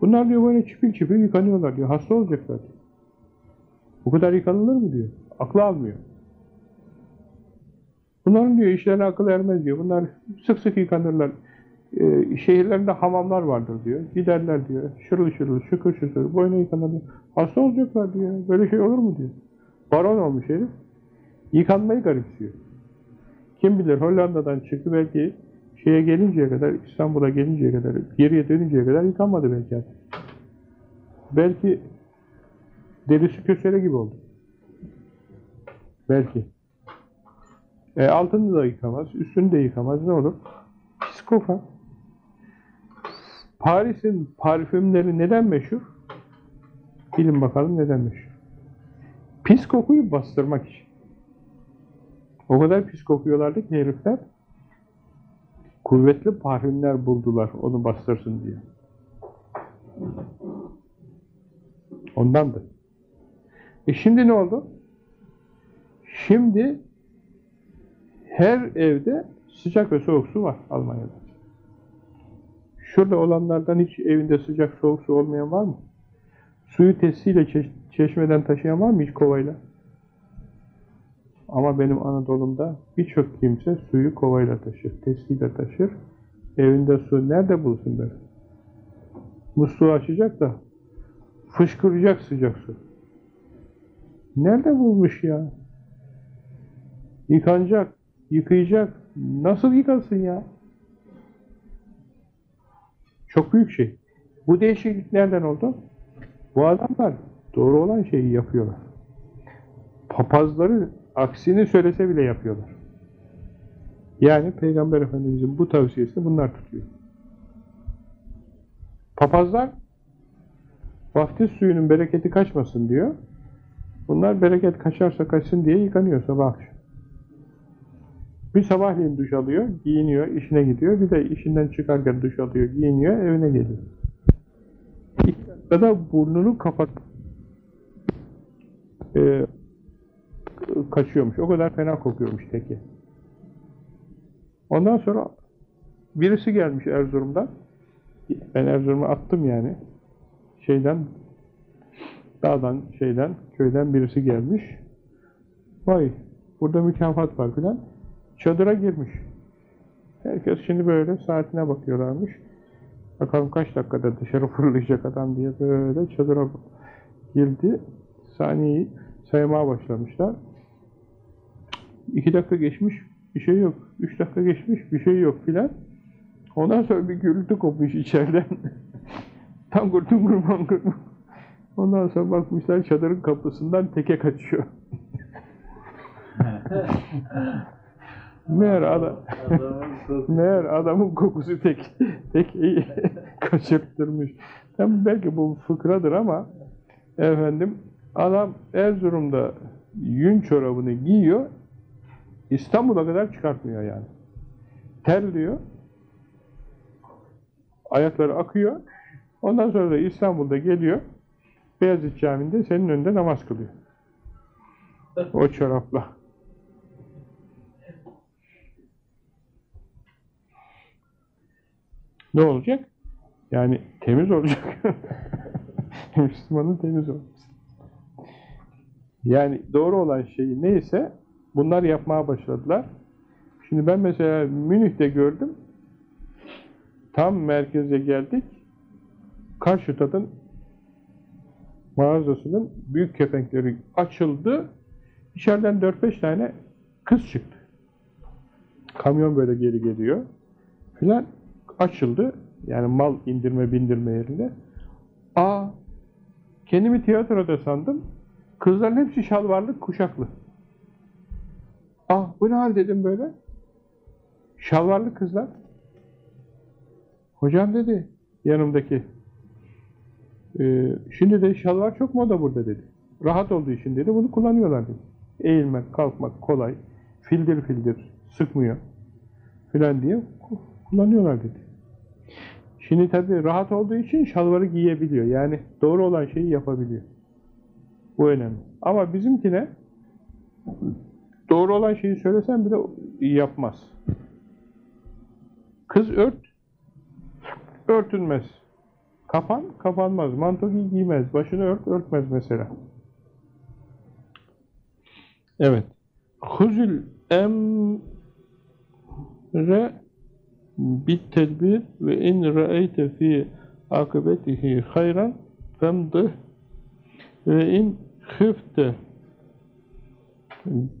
Bunlar diyor böyle çipil çipil yıkanıyorlar diyor. Hasta olacaklar diyor. Bu kadar yıkanılır mı diyor. Aklı almıyor. Bunların diyor işlerine akıl ermez diyor. Bunlar sık sık yıkanırlar. Ee, şehirlerinde hamamlar vardır diyor. Giderler diyor. Şırıl şırıl, şıkır şıkır, boyuna yıkanırlar. Hasta olacaklar diyor. Böyle şey olur mu diyor. Baron olmuş herif. Yıkanmayı garipsiyor. Kim bilir Hollanda'dan çıktı belki şeye gelinceye kadar, İstanbul'a gelinceye kadar, geriye dönünceye kadar yıkanmadı belki artık. Belki derisi kösele gibi oldu. Belki. E, altını da yıkamaz, üstünü de yıkamaz. Ne olur? Psikopat. Paris'in parfümleri neden meşhur? Bilin bakalım neden meşhur. Pis kokuyu bastırmak için. O kadar pis kokuyorlardı ki herifler kuvvetli parfümler buldular onu bastırsın diye. Ondandı. E şimdi ne oldu? Şimdi her evde sıcak ve soğuk su var Almanya'da. Şurada olanlardan hiç evinde sıcak soğuk su olmayan var mı? Suyu testiyle çeş- çeşmeden taşıyan var mı hiç kovayla? Ama benim Anadolu'mda birçok kimse suyu kovayla taşır, testiyle taşır. Evinde su nerede bulsun der. Musluğu açacak da fışkıracak sıcak su. Nerede bulmuş ya? Yıkanacak, yıkayacak. Nasıl yıkasın ya? Çok büyük şey. Bu değişiklik nereden oldu? Bu adamlar doğru olan şeyi yapıyorlar. Papazları aksini söylese bile yapıyorlar. Yani Peygamber Efendimiz'in bu tavsiyesini bunlar tutuyor. Papazlar vaftiz suyunun bereketi kaçmasın diyor. Bunlar bereket kaçarsa kaçsın diye yıkanıyor sabah akşam. Bir sabahleyin duş alıyor, giyiniyor, işine gidiyor. Bir de işinden çıkarken duş alıyor, giyiniyor, evine geliyor. İlk dakikada burnunu kapat e, kaçıyormuş. O kadar fena kokuyormuş teki. Ondan sonra birisi gelmiş Erzurum'dan. Ben Erzurum'a attım yani. Şeyden dağdan, şeyden, köyden birisi gelmiş. Vay, burada mükafat var filan. Çadıra girmiş. Herkes şimdi böyle saatine bakıyorlarmış. Bakalım kaç dakikada dışarı fırlayacak adam diye böyle çadıra girdi. Saniyeyi saymaya başlamışlar. İki dakika geçmiş, bir şey yok. Üç dakika geçmiş, bir şey yok filan. Ondan sonra bir gürültü kopmuş içeriden. [laughs] Tangur tungur mangur. Ondan sonra bakmışlar çadırın kapısından teke kaçıyor. [laughs] Meğer adam, meğer adamın kokusu tek, tekeyi [laughs] kaçırttırmış. Tabii belki bu fıkradır ama efendim adam Erzurum'da yün çorabını giyiyor, İstanbul'a kadar çıkartmıyor yani. Terliyor, ayakları akıyor, ondan sonra da İstanbul'da geliyor, Beyazıt Camii'nde senin önünde namaz kılıyor. O çorapla. Ne olacak? Yani temiz olacak. [laughs] Müslümanın temiz olması. Yani doğru olan şey neyse bunlar yapmaya başladılar. Şimdi ben mesela Münih'te gördüm. Tam merkeze geldik. Karşıtad'ın mağazasının büyük kepenkleri açıldı. İçeriden 4-5 tane kız çıktı. Kamyon böyle geri geliyor. Filan açıldı. Yani mal indirme bindirme yerinde. Aa, kendimi tiyatroda sandım. Kızların hepsi şalvarlı, kuşaklı. Ah, bu ne hal dedim böyle. Şalvarlı kızlar. Hocam dedi yanımdaki. E, şimdi de şalvar çok moda burada dedi. Rahat olduğu için dedi bunu kullanıyorlar dedi. Eğilmek, kalkmak kolay. Fildir fildir, sıkmıyor. Filan diye kullanıyorlar dedi. Şimdi tabii rahat olduğu için şalvarı giyebiliyor. Yani doğru olan şeyi yapabiliyor. Bu önemli. Ama bizimkine doğru olan şeyi söylesen bile yapmaz. Kız ört, örtünmez. Kapan, kapanmaz. Manto giy, giymez. Başını ört, örtmez mesela. Evet. Huzül emre bit tedbir ve in ra'eyte fi akıbetihi hayran femdih ve in khifte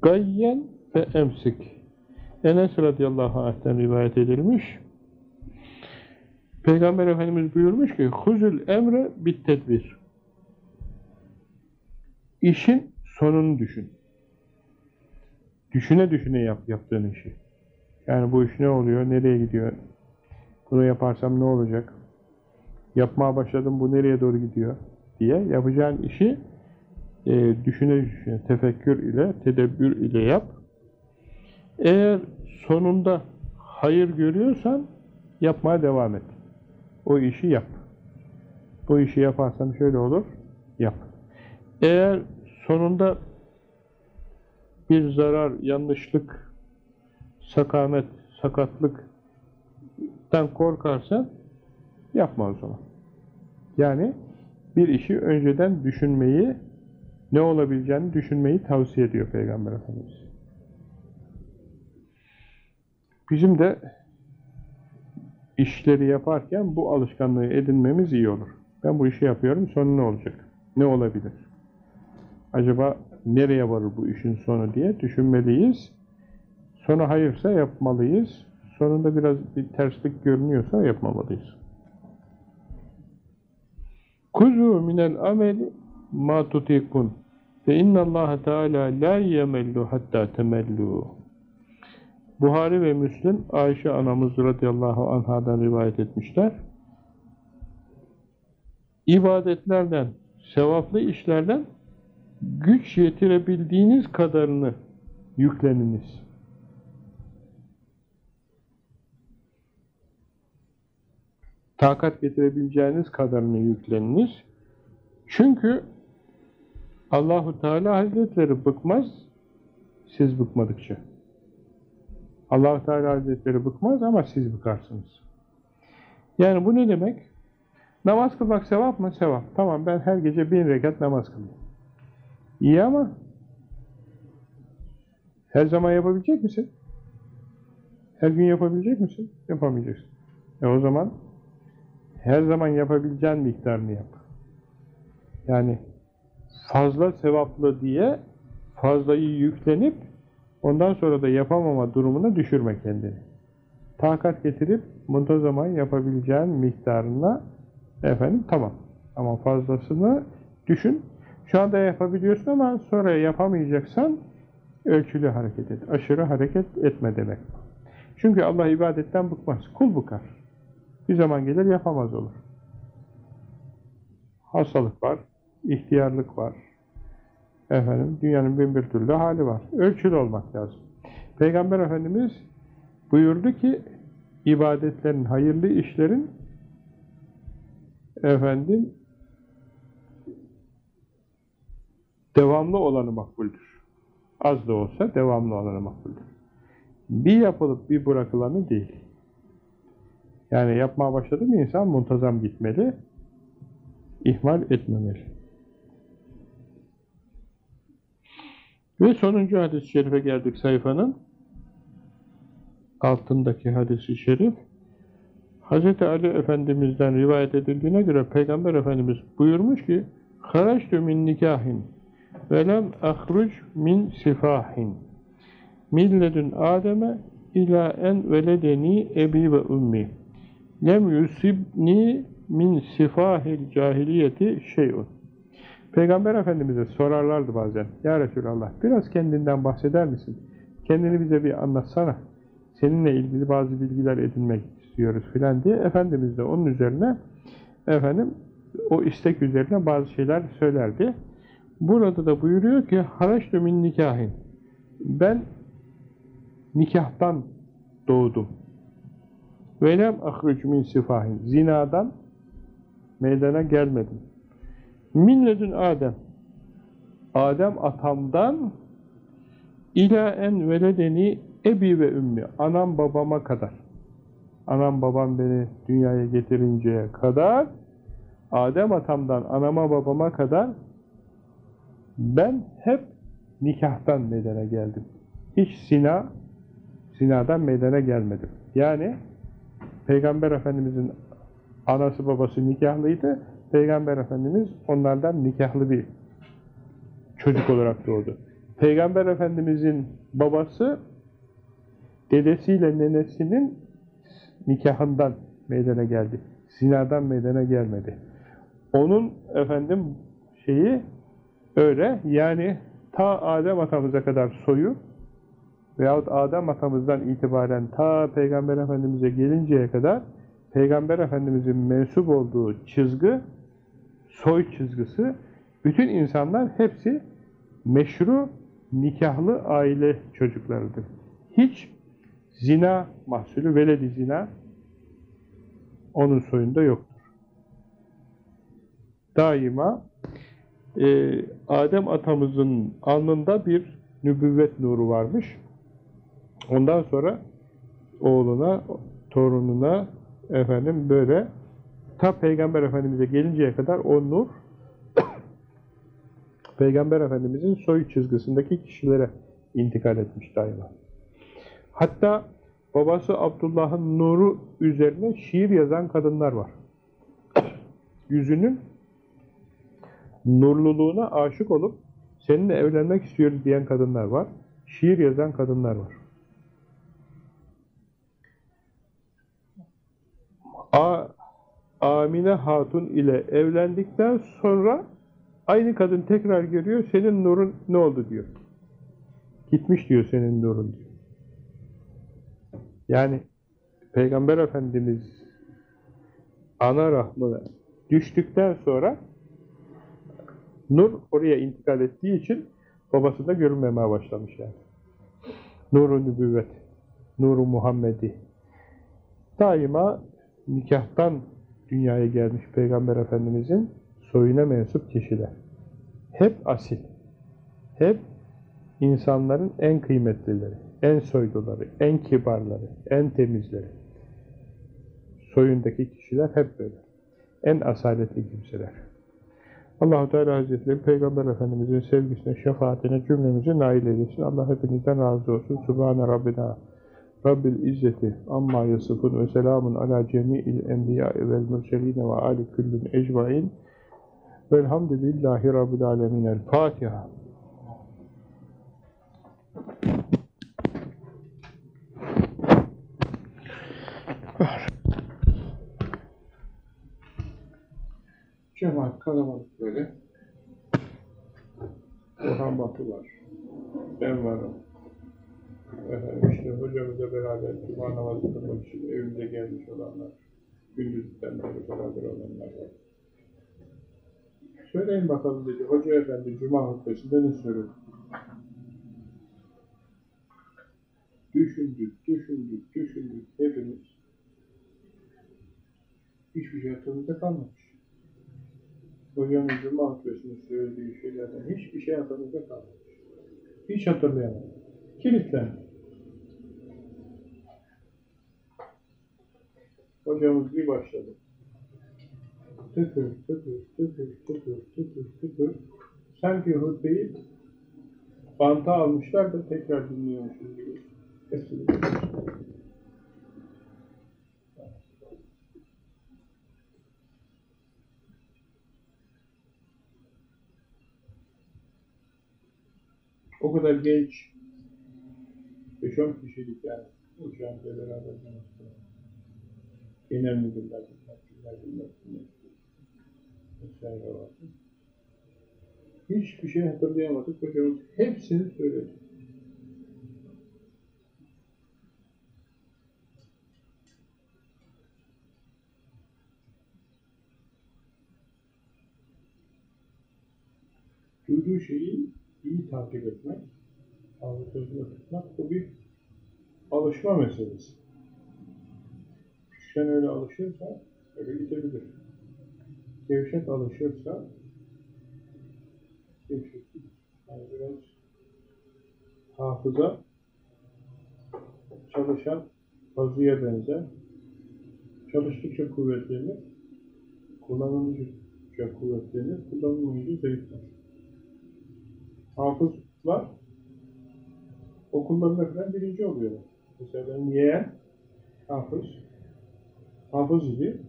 gayyen ve emsik. Enes radıyallahu anh'ten rivayet edilmiş. Peygamber Efendimiz buyurmuş ki huzul emre bit tedbir. İşin sonunu düşün. Düşüne düşüne yap yaptığın işi. Yani bu iş ne oluyor, nereye gidiyor? Bunu yaparsam ne olacak? Yapmaya başladım, bu nereye doğru gidiyor? diye yapacağın işi e, düşüne düşüne, tefekkür ile, tedebbür ile yap. Eğer sonunda hayır görüyorsan yapmaya devam et. O işi yap. Bu işi yaparsan şöyle olur, yap. Eğer sonunda bir zarar, yanlışlık, sakamet, sakatlıktan korkarsan yapma o zaman. Yani bir işi önceden düşünmeyi, ne olabileceğini düşünmeyi tavsiye ediyor Peygamber Efendimiz. Bizim de işleri yaparken bu alışkanlığı edinmemiz iyi olur. Ben bu işi yapıyorum, sonu ne olacak? Ne olabilir? Acaba nereye varır bu işin sonu diye düşünmeliyiz. Sonu hayırsa yapmalıyız. Sonunda biraz bir terslik görünüyorsa yapmamalıyız. Kuzu minel ameli ma tutikun ve innallaha teala la yemellu hatta temellu. Buhari ve Müslim Ayşe anamız radıyallahu anhadan rivayet etmişler. İbadetlerden, sevaplı işlerden güç yetirebildiğiniz kadarını yükleniniz. Takat getirebileceğiniz kadarını yükleniniz. Çünkü Allahu Teala Hazretleri bıkmaz siz bıkmadıkça. Allahu Teala Hazretleri bıkmaz ama siz bıkarsınız. Yani bu ne demek? Namaz kılmak sevap mı? Sevap. Tamam ben her gece bin rekat namaz kılıyorum. İyi ama her zaman yapabilecek misin? Her gün yapabilecek misin? Yapamayacaksın. E o zaman her zaman yapabileceğin miktarını yap. Yani fazla sevaplı diye fazlayı yüklenip ondan sonra da yapamama durumuna düşürme kendini. Takat getirip muntazaman yapabileceğin miktarına efendim tamam. Ama fazlasını düşün. Şu anda yapabiliyorsun ama sonra yapamayacaksan ölçülü hareket et. Aşırı hareket etme demek. Çünkü Allah ibadetten bıkmaz. Kul bıkar. Bir zaman gelir yapamaz olur. Hastalık var, ihtiyarlık var. Efendim, dünyanın bin bir türlü hali var. Ölçülü olmak lazım. Peygamber Efendimiz buyurdu ki, ibadetlerin, hayırlı işlerin efendim devamlı olanı makbuldür. Az da olsa devamlı olanı makbuldür. Bir yapılıp bir bırakılanı değil. Yani yapmaya başladı mı insan muntazam gitmeli, ihmal etmemeli. Ve sonuncu hadis-i şerife geldik sayfanın. Altındaki hadis-i şerif. Hz. Ali Efendimiz'den rivayet edildiğine göre Peygamber Efendimiz buyurmuş ki Haraçtü min nikahin ve lem ahruc min sifahin milledün Adem'e ila en veledeni ebi ve ummi lem yusibni min sifahil cahiliyeti şeyun Peygamber Efendimiz'e sorarlardı bazen Ya Resulallah biraz kendinden bahseder misin? Kendini bize bir anlatsana. Seninle ilgili bazı bilgiler edinmek istiyoruz filan diye Efendimiz de onun üzerine efendim o istek üzerine bazı şeyler söylerdi. Burada da buyuruyor ki haraçtu min nikahin. Ben nikahtan doğdum. Velem ahrucu min sifahin. Zinadan meydana gelmedim. Milledün Adem. Adem atamdan İlâ en veledeni ebi ve ümmi. Anam babama kadar. Anam babam beni dünyaya getirinceye kadar Adem atamdan anama babama kadar ben hep nikahtan meydana geldim. Hiç sina, sinadan meydana gelmedim. Yani Peygamber Efendimizin anası babası nikahlıydı. Peygamber Efendimiz onlardan nikahlı bir çocuk olarak doğdu. Peygamber Efendimizin babası dedesiyle nenesinin nikahından meydana geldi. Zinadan meydana gelmedi. Onun efendim şeyi öyle yani ta Adem atamıza kadar soyu veyahut Adem atamızdan itibaren ta Peygamber Efendimiz'e gelinceye kadar Peygamber Efendimiz'in mensup olduğu çizgi soy çizgisi bütün insanlar hepsi meşru nikahlı aile çocuklarıdır. Hiç zina mahsulü, veledi zina onun soyunda yoktur. Daima e, Adem atamızın alnında bir nübüvvet nuru varmış. Ondan sonra oğluna, torununa efendim böyle ta Peygamber Efendimiz'e gelinceye kadar o nur [coughs] Peygamber Efendimiz'in soy çizgisindeki kişilere intikal etmiş daima. Hatta babası Abdullah'ın nuru üzerine şiir yazan kadınlar var. [coughs] Yüzünün nurluluğuna aşık olup seninle evlenmek istiyoruz diyen kadınlar var. Şiir yazan kadınlar var. A Amine Hatun ile evlendikten sonra aynı kadın tekrar görüyor, senin nurun ne oldu diyor. Gitmiş diyor senin nurun diyor. Yani Peygamber Efendimiz ana rahmına düştükten sonra nur oraya intikal ettiği için babası da görünmemeye başlamış yani. Nur-u nübüvvet, Nur-u Muhammedi. Daima nikahtan dünyaya gelmiş Peygamber Efendimizin soyuna mensup kişiler. Hep asil. Hep insanların en kıymetlileri, en soyluları, en kibarları, en temizleri. Soyundaki kişiler hep böyle. En asaletli kimseler. allah Teala Hazretleri Peygamber Efendimizin sevgisine, şefaatine cümlemizi nail eylesin. Allah hepinizden razı olsun. Subhane Rabbina Rabbil İzzeti amma yasıfun ve selamun ala cemi'il enbiya vel mürseline ve ali küllün ecmain velhamdülillahi Rabbil alemin. El Fatiha. Cemaat kalabalık böyle. Orhan Batı var. Ben varım. Efendim işte hocamızla beraber cuma namazı kılmak için evimize gelmiş olanlar, gündüzden beri beraber olanlar var. Söyleyin bakalım dedi, hoca efendi cuma hutbesinde ne söyledi? Düşündük, düşündük, düşündük hepimiz. Hiçbir şey aklımızda kalmamış. Hocamın cuma hutbesinde söylediği şeylerden hiçbir şey aklımızda kalmamış. Hiç hatırlayamadım. Kilitlendi. Hocamız bir başladı. Tıkır, tıkır, tıkır, tıkır, tıkır, tıkır. Sanki hutbeyi banta almışlar da tekrar dinliyormuşuz gibi. Hepsini O kadar genç 5-10 kişilik yani uçağımızla beraber günler. Vesaire vardı. Hiçbir şey hatırlayamadık. Hocamız hepsini söyledi. Duyduğu şeyi iyi takip etmek, sağlıklı tutmak bu bir alışma meselesi. Küçükten öyle alışırsa öyle gidebilir. Gevşek alışırsa gevşek. Yani biraz hafıza çalışan bazıya benzer. Çalıştıkça kuvvetlenir, kullanılınca kuvvetlenir, kullanılmayınca zayıflar. Hafızlar okullarında falan birinci oluyorlar. Mesela benim yeğen hafız, hafız idi,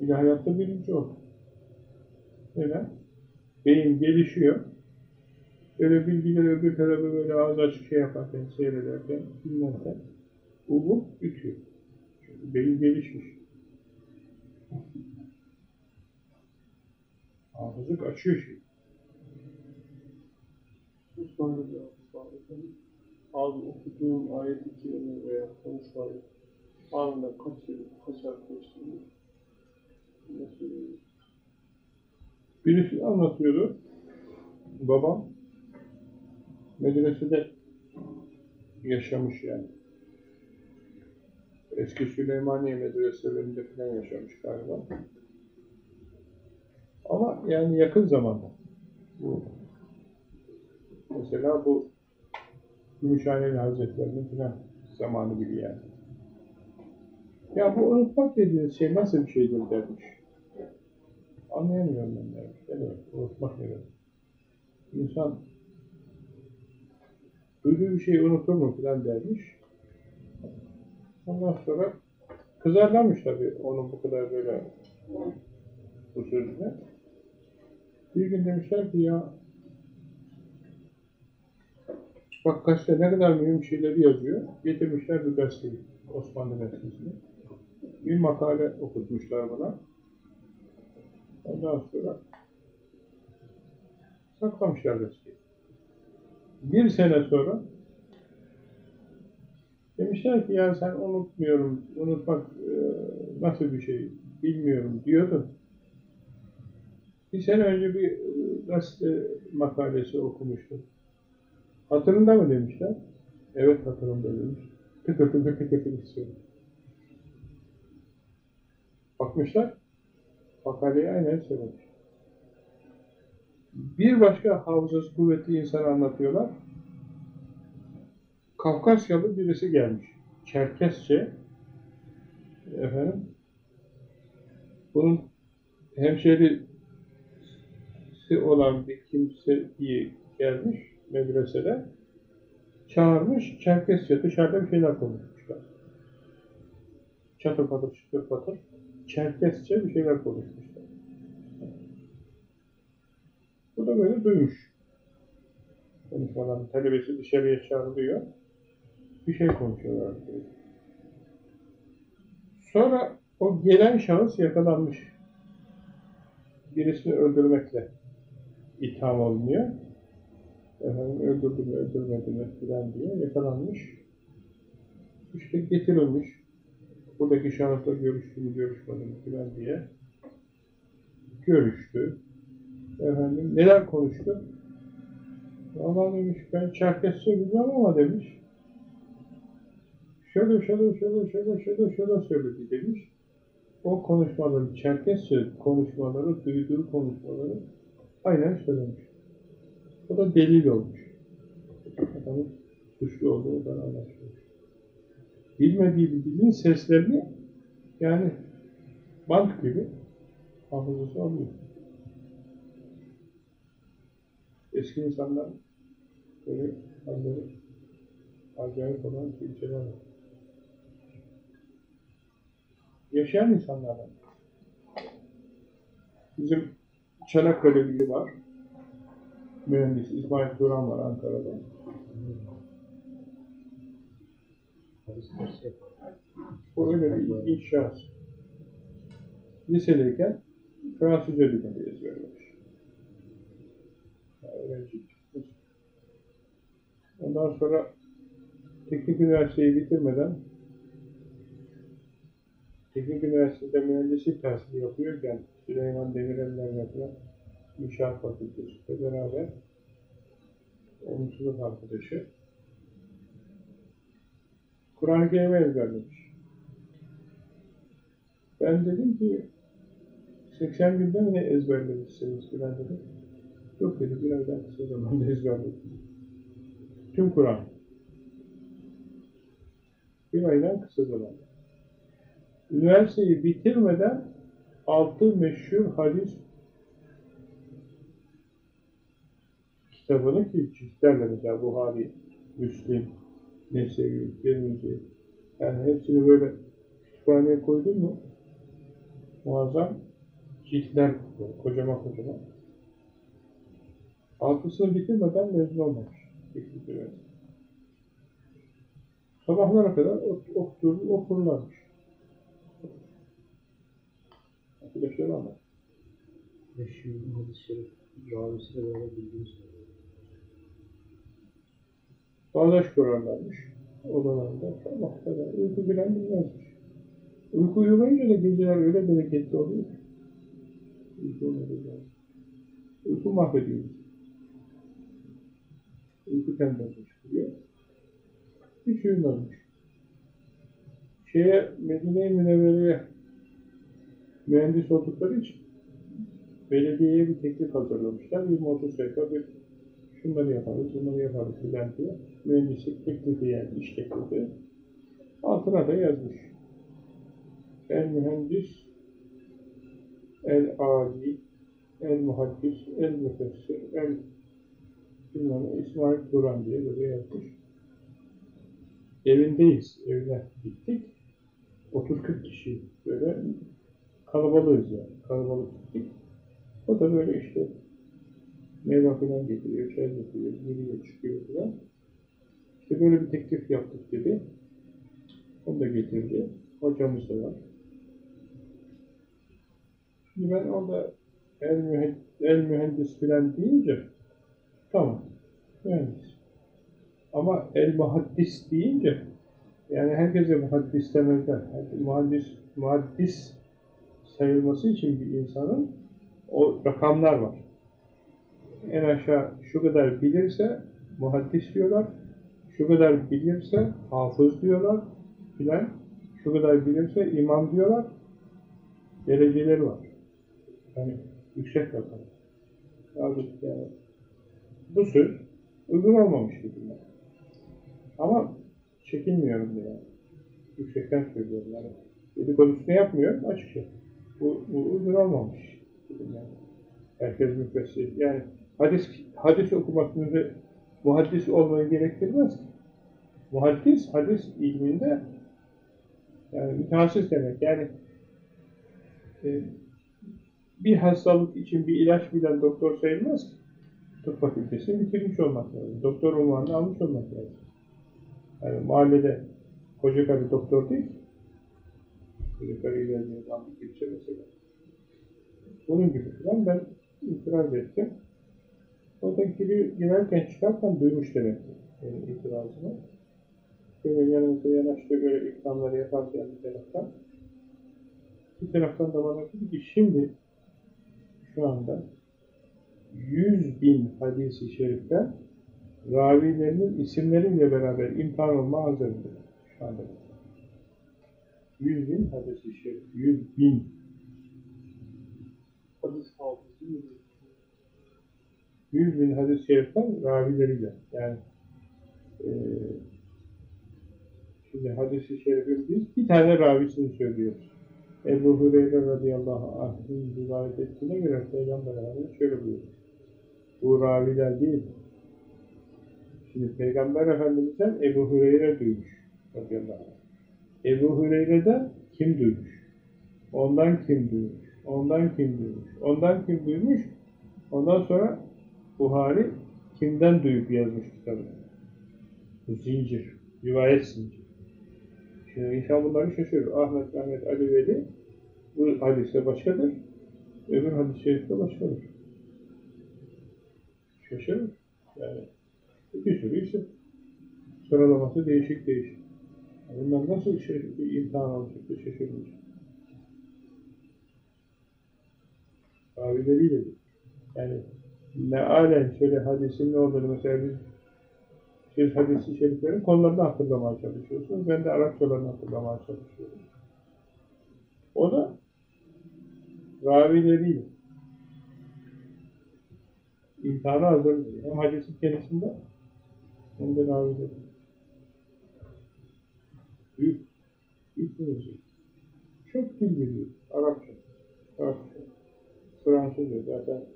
ilahiyatta birinci oldu. Neden? Beyin gelişiyor. Böyle bilgileri öbür tarafa böyle ağız açık şey yaparken, seyrederken, dinlerken ulup bitiyor. Çünkü beyin gelişmiş. Hafızlık açıyor şey. Hafız efendim. Abi okuduğum ayet-i kerime veya konuşmayı anında kaç yıl, kaç ay konuştuğunu ne söyleyeyim? Birisi anlatıyordu. Babam medresede yaşamış yani. Eski Süleymaniye medreselerinde falan yaşamış galiba. Ama yani yakın zamanda. Bu mesela bu Gümüşhaneli Hazretleri'nin falan zamanı gibi yani. Ya bu unutmak dediğiniz şey nasıl bir şeydir dermiş. Anlayamıyorum ben dermiş. Ne demek? Unutmak ne? İnsan duyduğu bir şeyi unutur mu filan dermiş. Ondan sonra kızarlamış tabii onun bu kadar böyle bu sözüne. Bir gün demişler ki ya bak gazete ne kadar mühim şeyleri yazıyor. Getirmişler bir gazeteyi. Osmanlı gazetesini. Bir makale okutmuşlar bana. Ondan sonra saklamışlar gazeteyi. Bir sene sonra demişler ki ya sen unutmuyorum, unutmak e, nasıl bir şey bilmiyorum diyordun. Bir sene önce bir e, gazete makalesi okumuştum. Hatırında mı demişler? Evet hatırımda demiş. Tıkır tıkır tıkır tıkır istiyorum. Bakmışlar, makaleyi aynen söylemiş. Bir başka hafızası kuvvetli insan anlatıyorlar. Kafkasyalı birisi gelmiş. Çerkesçe efendim bunun hemşerisi olan bir kimse iyi gelmiş medresede çağırmış Çerkesçe dışarıda bir şeyler konuşmuşlar. Çatır patır çıtır patır Çerkesçe bir şeyler konuşmuşlar. Bu da böyle duymuş. Konuşmaların talebesi dışarıya çağrılıyor. Bir şey konuşuyorlar. Sonra o gelen şahıs yakalanmış. Birisini öldürmekle itham olunuyor. Efendim öldürdü mü öldürmedi mi filan diye yakalanmış. İşte getirilmiş. Buradaki şahısla görüştü mü görüşmedi mi filan diye görüştü. Efendim neler konuştu? Valla demiş ben Çerkesçe bilmem ama demiş. Şöyle şöyle şöyle şöyle şöyle şöyle söyledi demiş. O konuşmaları, Çerkesçe konuşmaları, duyduğu konuşmaları aynen söylemiş. O da delil olmuş. Adamın suçlu olduğu da anlaşılmış. Bilmediği bir dilin seslerini yani bant gibi hafızası alıyor. Eski insanlar böyle halleri acayip olan kimseler var. Yaşayan insanlar var. Bizim Çanakkale var. Mühendis İsmail Turan var Ankara'da. O öyle bir ilginç. Lisedeyken Fransızca dilinde yazıyormuş. Çıkmış. Ondan sonra teknik üniversiteyi bitirmeden teknik üniversitede mühendislik tahsili yapıyorken Süleyman Demirel'lerle falan İnşaat Fakültesi'yle beraber sınıf arkadaşı Kur'an-ı Kerim'i ezberlemiş. Ben dedim ki 80 günde mi ne ezberlemişsiniz filan dedim. Yok dedi bir aydan kısa zamanda ezberledim. Tüm Kur'an. Bir aydan kısa zaman. Üniversiteyi bitirmeden altı meşhur hadis kitabını ki ciltlerle mesela Buhari, Müslim, Nesevi, Tirmizi yani hepsini böyle kütüphaneye koydun mu muazzam ciltler böyle kocaman kocaman. Altısını bitirmeden mezun olmamış. Sabahlara kadar okutur, okurlarmış. Arkadaşlar ama. Meşhur hadis-i şerif ravisiyle beraber bildiğini söylüyor. Bağdaş kurarlarmış odalarında. Sabah kadar uyku bilen bilmezmiş. Uyku uyumayınca da geceler öyle bereketli oluyor. Uyku olmadığı Uyku mahvediyor. Uyku tembellik çıkıyor. Hiç uyumamış. Şeye, Medine-i Münevvere'ye mühendis oldukları için belediyeye bir teklif hazırlamışlar. 20-30 sayfa bir şunları yaparız, bunları yaparız filan diye. Mühendislik teklifi yani iş teklifi. Altına da yazmış. El mühendis, el âli, el muhaddis, el müfessir, el bilmem İsmail Turan diye böyle yazmış. Evindeyiz, evine gittik. 30-40 kişi böyle kalabalığız yani, kalabalık gittik. O da böyle işte meyve falan getiriyor, çay getiriyor, geliyor, çıkıyor falan. İşte böyle bir teklif yaptık dedi. Onu da getirdi. Hocamız da var. Şimdi ben orada el, mühendis, el mühendis falan deyince tamam, mühendis. Ama el muhaddis deyince yani herkese muhaddis demezler. Yani muhaddis, muhaddis sayılması için bir insanın o rakamlar var. En aşağı şu kadar bilirse muhaddis diyorlar, şu kadar bilirse hafız diyorlar filan, şu kadar bilirse imam diyorlar, dereceleri var. Yani yüksek rakam. Yani bu söz uygun olmamış gibi. Yani. Ama çekinmiyorum yani. Yüksekten söylüyorum yani. Dedikodusunu yapmıyorum açıkça. Bu, bu uygun olmamış yani. Herkes müfessir. Yani hadis, hadis okumak müze, muhaddis olmayı gerektirmez ki. Muhaddis, hadis ilminde yani mütehassıs demek. Yani e, bir hastalık için bir ilaç bilen doktor sayılmaz ki. Tıp fakültesini bitirmiş olmak lazım. Doktor unvanını almış olmak lazım. Yani mahallede koca karı doktor değil. Koca karıyla yazan bir kimse mesela. Bunun gibi falan ben itiraz ettim. Oradaki gibi girerken çıkarken duymuş demek ki benim itirazımı. Böyle yanımıza yanaştı böyle ikramları yaparken bir taraftan. Bir taraftan da bana dedi ki şimdi şu anda 100 bin hadisi şeriften ravilerinin isimleriyle beraber imtihan olma hazırdır. Şu anda. 100 bin hadisi şerif. 100 bin. Hadis hafızı? 100 bin hadis-i şeriften ravileriyle. Yani e, şimdi hadis-i şerifin biz bir tane ravisini söylüyoruz. Ebu Hureyre radıyallahu anh'ın rivayet ettiğine göre Peygamber Efendimiz şöyle buyuruyor. Bu raviler değil. Şimdi Peygamber Efendimiz'den Ebu Hureyre duymuş. Radıyallahu anh. Ebu Hureyre'den kim duymuş? Ondan kim duymuş? Ondan kim duymuş? Ondan kim duymuş? Ondan sonra Buhari kimden duyup yazmış kitabı? Zincir, rivayet zinciri. Şimdi insan bunları şaşırır. Ahmet, Mehmet, Ali, Veli bu hadiste başkadır. Öbür hadis-i şerifte başkadır. Şaşırır. Yani bir sürü isim. Sıralaması değişik değişik. Bunlar nasıl şey, bir imtihan olacak da şaşırmış. Ravileriyle. Yani mealen şöyle hadisin ne olduğunu mesela biz siz hadis-i şeriflerin konularını hatırlamaya çalışıyorsunuz. Ben de Arapçalarını hatırlamaya çalışıyorum. O da ravileriyle imtihana hazırlıyor. Hem hadisin kendisinde Hem de Ravi'de. Büyük, büyük bir müzik. Çok dil biliyor. Arapça, Arapça, Fransızca zaten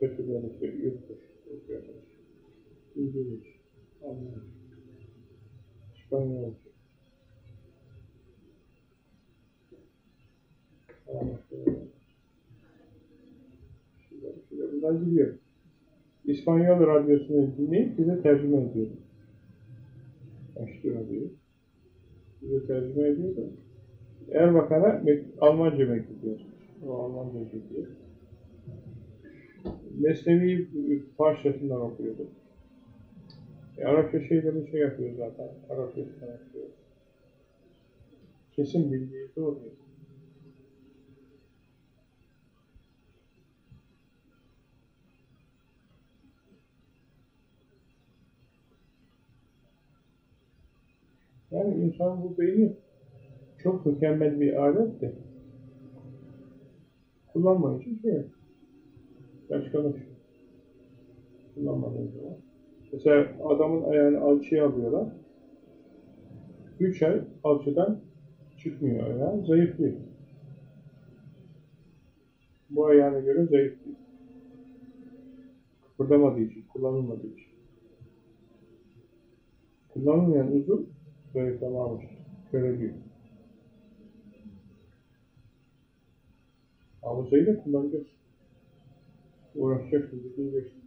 yurt dışı, okuyorlar. İngiliz. Şöyle, şöyle bunlar biliyor. İspanyol radyosunu dinleyip bize tercüme ediyor. Açtı radyoyu. Bize tercüme ediyordu. Erbakan'a mek- Almanca mektup yazmış. O Almanca çekiyor. Mesnevi parçasından okuyordu. E, Arapça şeyleri şey yapıyor zaten. Arapçasından okuyor. Kesin bildiği doğru. Yani insan bu beyni çok mükemmel bir alet de kullanmayınca şey yapıyor. Başkalaşıyor. Kullanmadığı zaman. Mesela adamın ayağını alçıya alıyorlar. Üç ay alçıdan çıkmıyor ayağı, zayıflıyor. Bu ayağına göre zayıflıyor. Kıpırdamadığı için, kullanılmadığı için. Kullanılmayan uzun zayıflamamış. Göreliyor. Hafızayı da kullanacağız. Uğraşacaksın, düşüneceksin.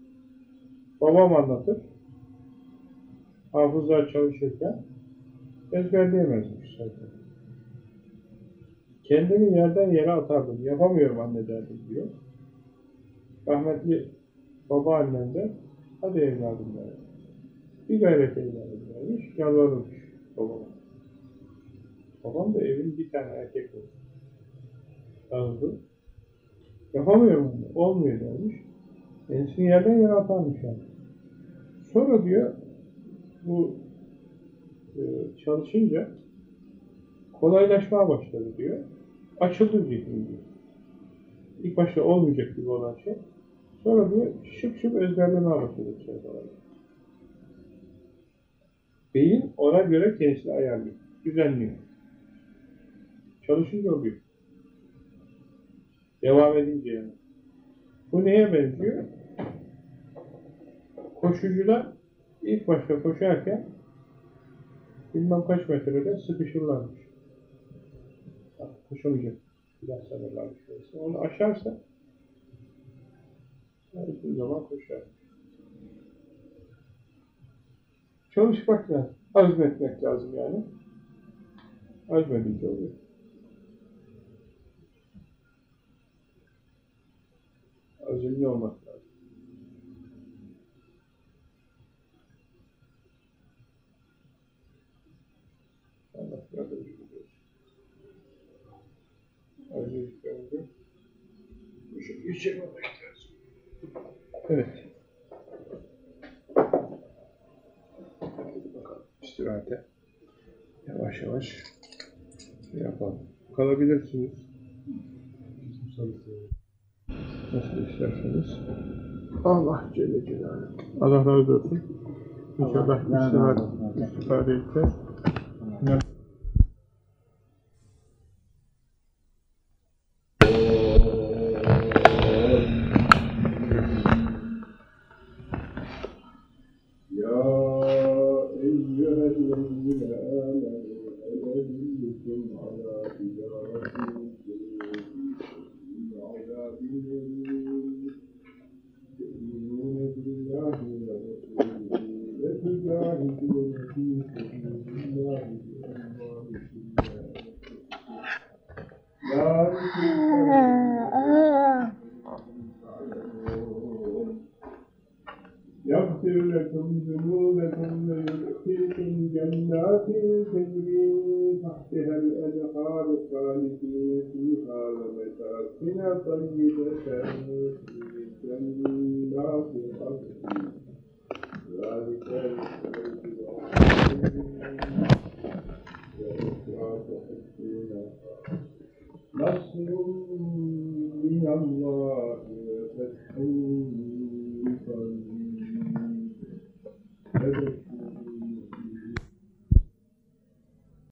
Babam anlatır. Hafızlar çalışırken ezberleyemezmiş zaten. Kendimi yerden yere atardım. Yapamıyorum anne derdim diyor. Rahmetli babaannem de hadi evladım der. Bir gayret evladım dermiş. Yalvarırmış babama. Babam da evin bir tane erkek oldu. Tanıdı. Yapamıyorum anne. Olmuyor dermiş. Kendisini yerden yere atarmış yani. Sonra diyor bu e, çalışınca kolaylaşmaya başladı diyor. Açıldı zihnim diyor. İlk başta olmayacak gibi olan şey. Sonra diyor şıp şıp ezberlemeye başladı. Beyin ona göre kendisini ayarlıyor. Düzenliyor. Çalışınca oluyor. Devam edince yani. Bu neye benziyor? Koşucular ilk başta koşarken bilmem kaç metrede sıkışırlarmış. Koşamayacak. Biraz sanırlarmış. Onu aşarsa her zaman koşar. Çalışmak lazım. Azmetmek lazım yani. Azmedince oluyor. Azimli olmak lazım. Allah yardımcı. Azimliklerinde bu şekilde çekmemek lazım. Evet. İstirahate. Yavaş yavaş şey yapalım. Kalabilirsiniz. Nasıl isterseniz. Allah Celle Celaluhu. Allah razı olsun. İnşallah istifade, istifade edeceğiz.